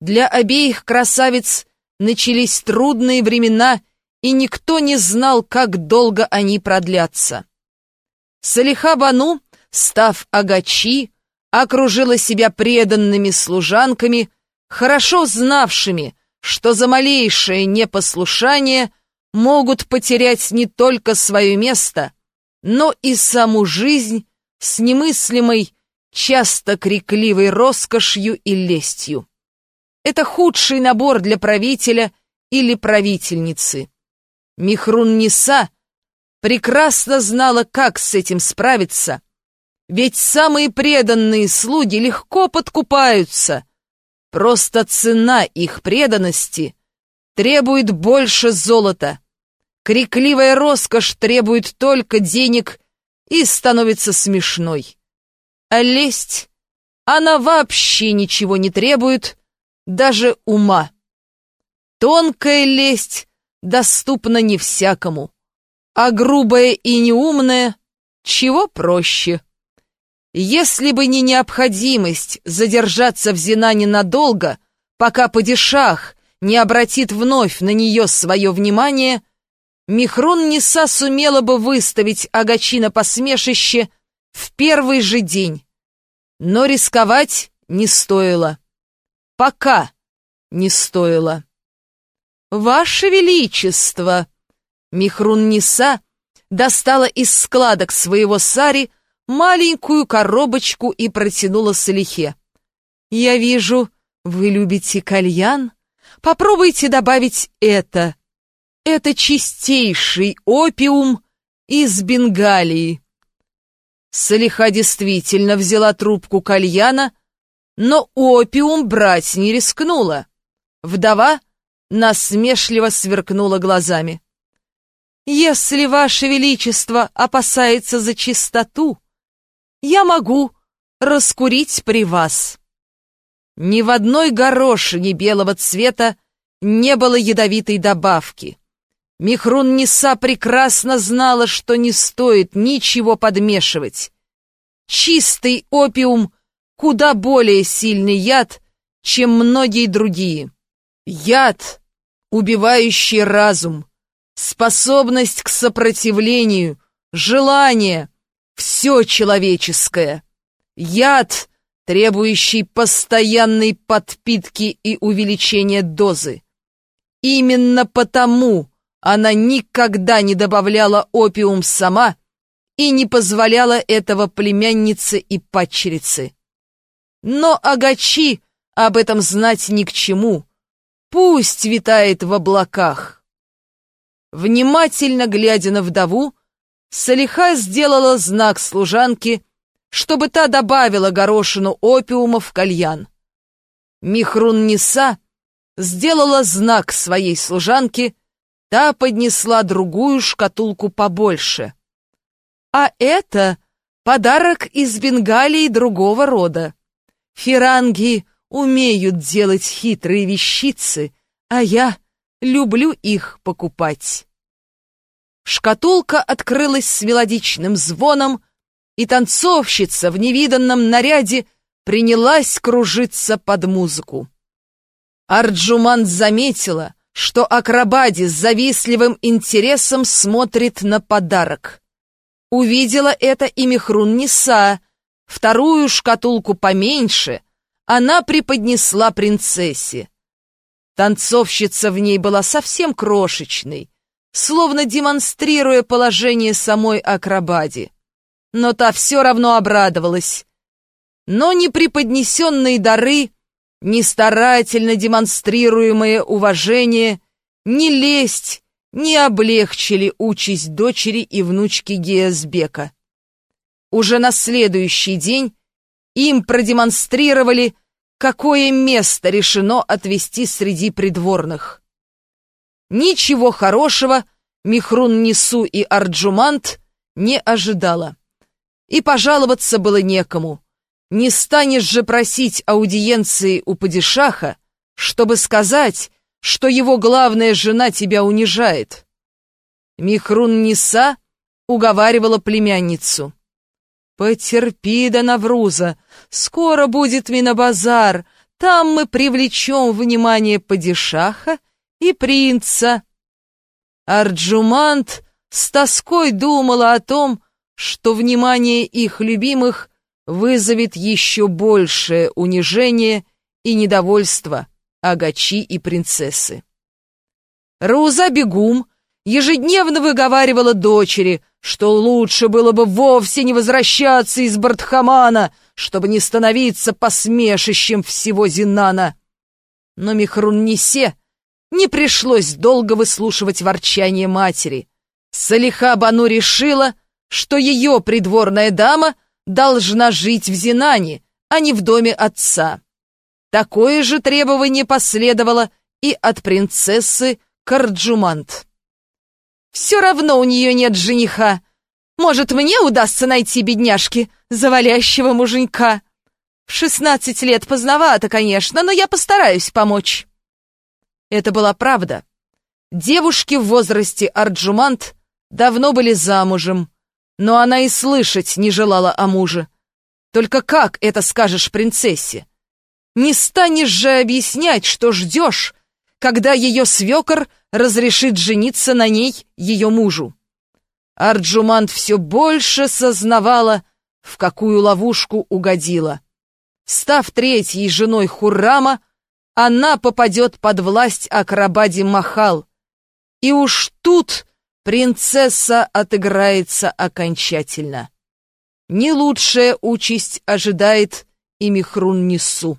Для обеих красавиц начались трудные времена, и никто не знал, как долго они продлятся. Салиха Бану, став агачи, окружила себя преданными служанками, хорошо знавшими, что за малейшее непослушание могут потерять не только свое место, но и саму жизнь с немыслимой, часто крикливой роскошью и лестью. Это худший набор для правителя или правительницы. Михрун Ниса прекрасно знала, как с этим справиться, ведь самые преданные слуги легко подкупаются. Просто цена их преданности требует больше золота. Крикливая роскошь требует только денег и становится смешной. А лесть, она вообще ничего не требует, даже ума. Тонкая лесть доступна не всякому, а грубая и неумная чего проще. Если бы не необходимость задержаться в Зинане надолго, пока падишах не обратит вновь на нее свое внимание — Михрун Неса сумела бы выставить Агачи на посмешище в первый же день. Но рисковать не стоило. Пока не стоило. «Ваше Величество!» Михрун Неса достала из складок своего сари маленькую коробочку и протянула Салихе. «Я вижу, вы любите кальян. Попробуйте добавить это это чистейший опиум из Бенгалии. Салиха действительно взяла трубку кальяна, но опиум брать не рискнула. Вдова насмешливо сверкнула глазами. «Если Ваше Величество опасается за чистоту, я могу раскурить при вас». Ни в одной горошине белого цвета не было ядовитой добавки. Михрун Ниса прекрасно знала, что не стоит ничего подмешивать. Чистый опиум — куда более сильный яд, чем многие другие. Яд, убивающий разум, способность к сопротивлению, желание — все человеческое. Яд, требующий постоянной подпитки и увеличения дозы. Именно потому она никогда не добавляла опиум сама и не позволяла этого племяннице и падчерице. Но Агачи об этом знать ни к чему. Пусть витает в облаках. Внимательно глядя на вдову, Салиха сделала знак служанке, чтобы та добавила горошину опиума в кальян. Михрун Ниса сделала знак своей служанке, та поднесла другую шкатулку побольше. А это подарок из Бенгалии другого рода. Фиранги умеют делать хитрые вещицы, а я люблю их покупать. Шкатулка открылась с мелодичным звоном, и танцовщица в невиданном наряде принялась кружиться под музыку. Арджуман заметила, что Акрабади с завистливым интересом смотрит на подарок. Увидела это и Мехрун Ниса, вторую шкатулку поменьше, она преподнесла принцессе. Танцовщица в ней была совсем крошечной, словно демонстрируя положение самой Акрабади но та все равно обрадовалась. Но ни преподнесенные дары, ни старательно демонстрируемое уважение, ни лесть не облегчили участь дочери и внучки Геязбека. Уже на следующий день им продемонстрировали, какое место решено отвести среди придворных. Ничего хорошего Михрун Нису и Арджумант не ожидала и пожаловаться было некому. Не станешь же просить аудиенции у падишаха, чтобы сказать, что его главная жена тебя унижает. Михрун Ниса уговаривала племянницу. «Потерпи, да Навруза, скоро будет Минобазар, там мы привлечем внимание падишаха и принца». Арджумант с тоской думала о том, что внимание их любимых вызовет еще большее унижение и недовольство Агачи и принцессы. Рауза Бегум ежедневно выговаривала дочери, что лучше было бы вовсе не возвращаться из Бартхамана, чтобы не становиться посмешищем всего Зинана. Но Михрун-Несе не пришлось долго выслушивать ворчание матери. Салиха Бану решила — что ее придворная дама должна жить в Зинане, а не в доме отца. Такое же требование последовало и от принцессы Карджумант. «Все равно у нее нет жениха. Может, мне удастся найти бедняжки, завалящего муженька? В шестнадцать лет поздновато, конечно, но я постараюсь помочь». Это была правда. Девушки в возрасте Арджумант давно были замужем, но она и слышать не желала о муже. Только как это скажешь принцессе? Не станешь же объяснять, что ждешь, когда ее свекор разрешит жениться на ней ее мужу. Арджумант все больше сознавала, в какую ловушку угодила. Став третьей женой Хуррама, она попадет под власть Акрабади Махал. И уж тут принцесса отыграется окончательно. Не лучшая участь ожидает и Михрун Нису.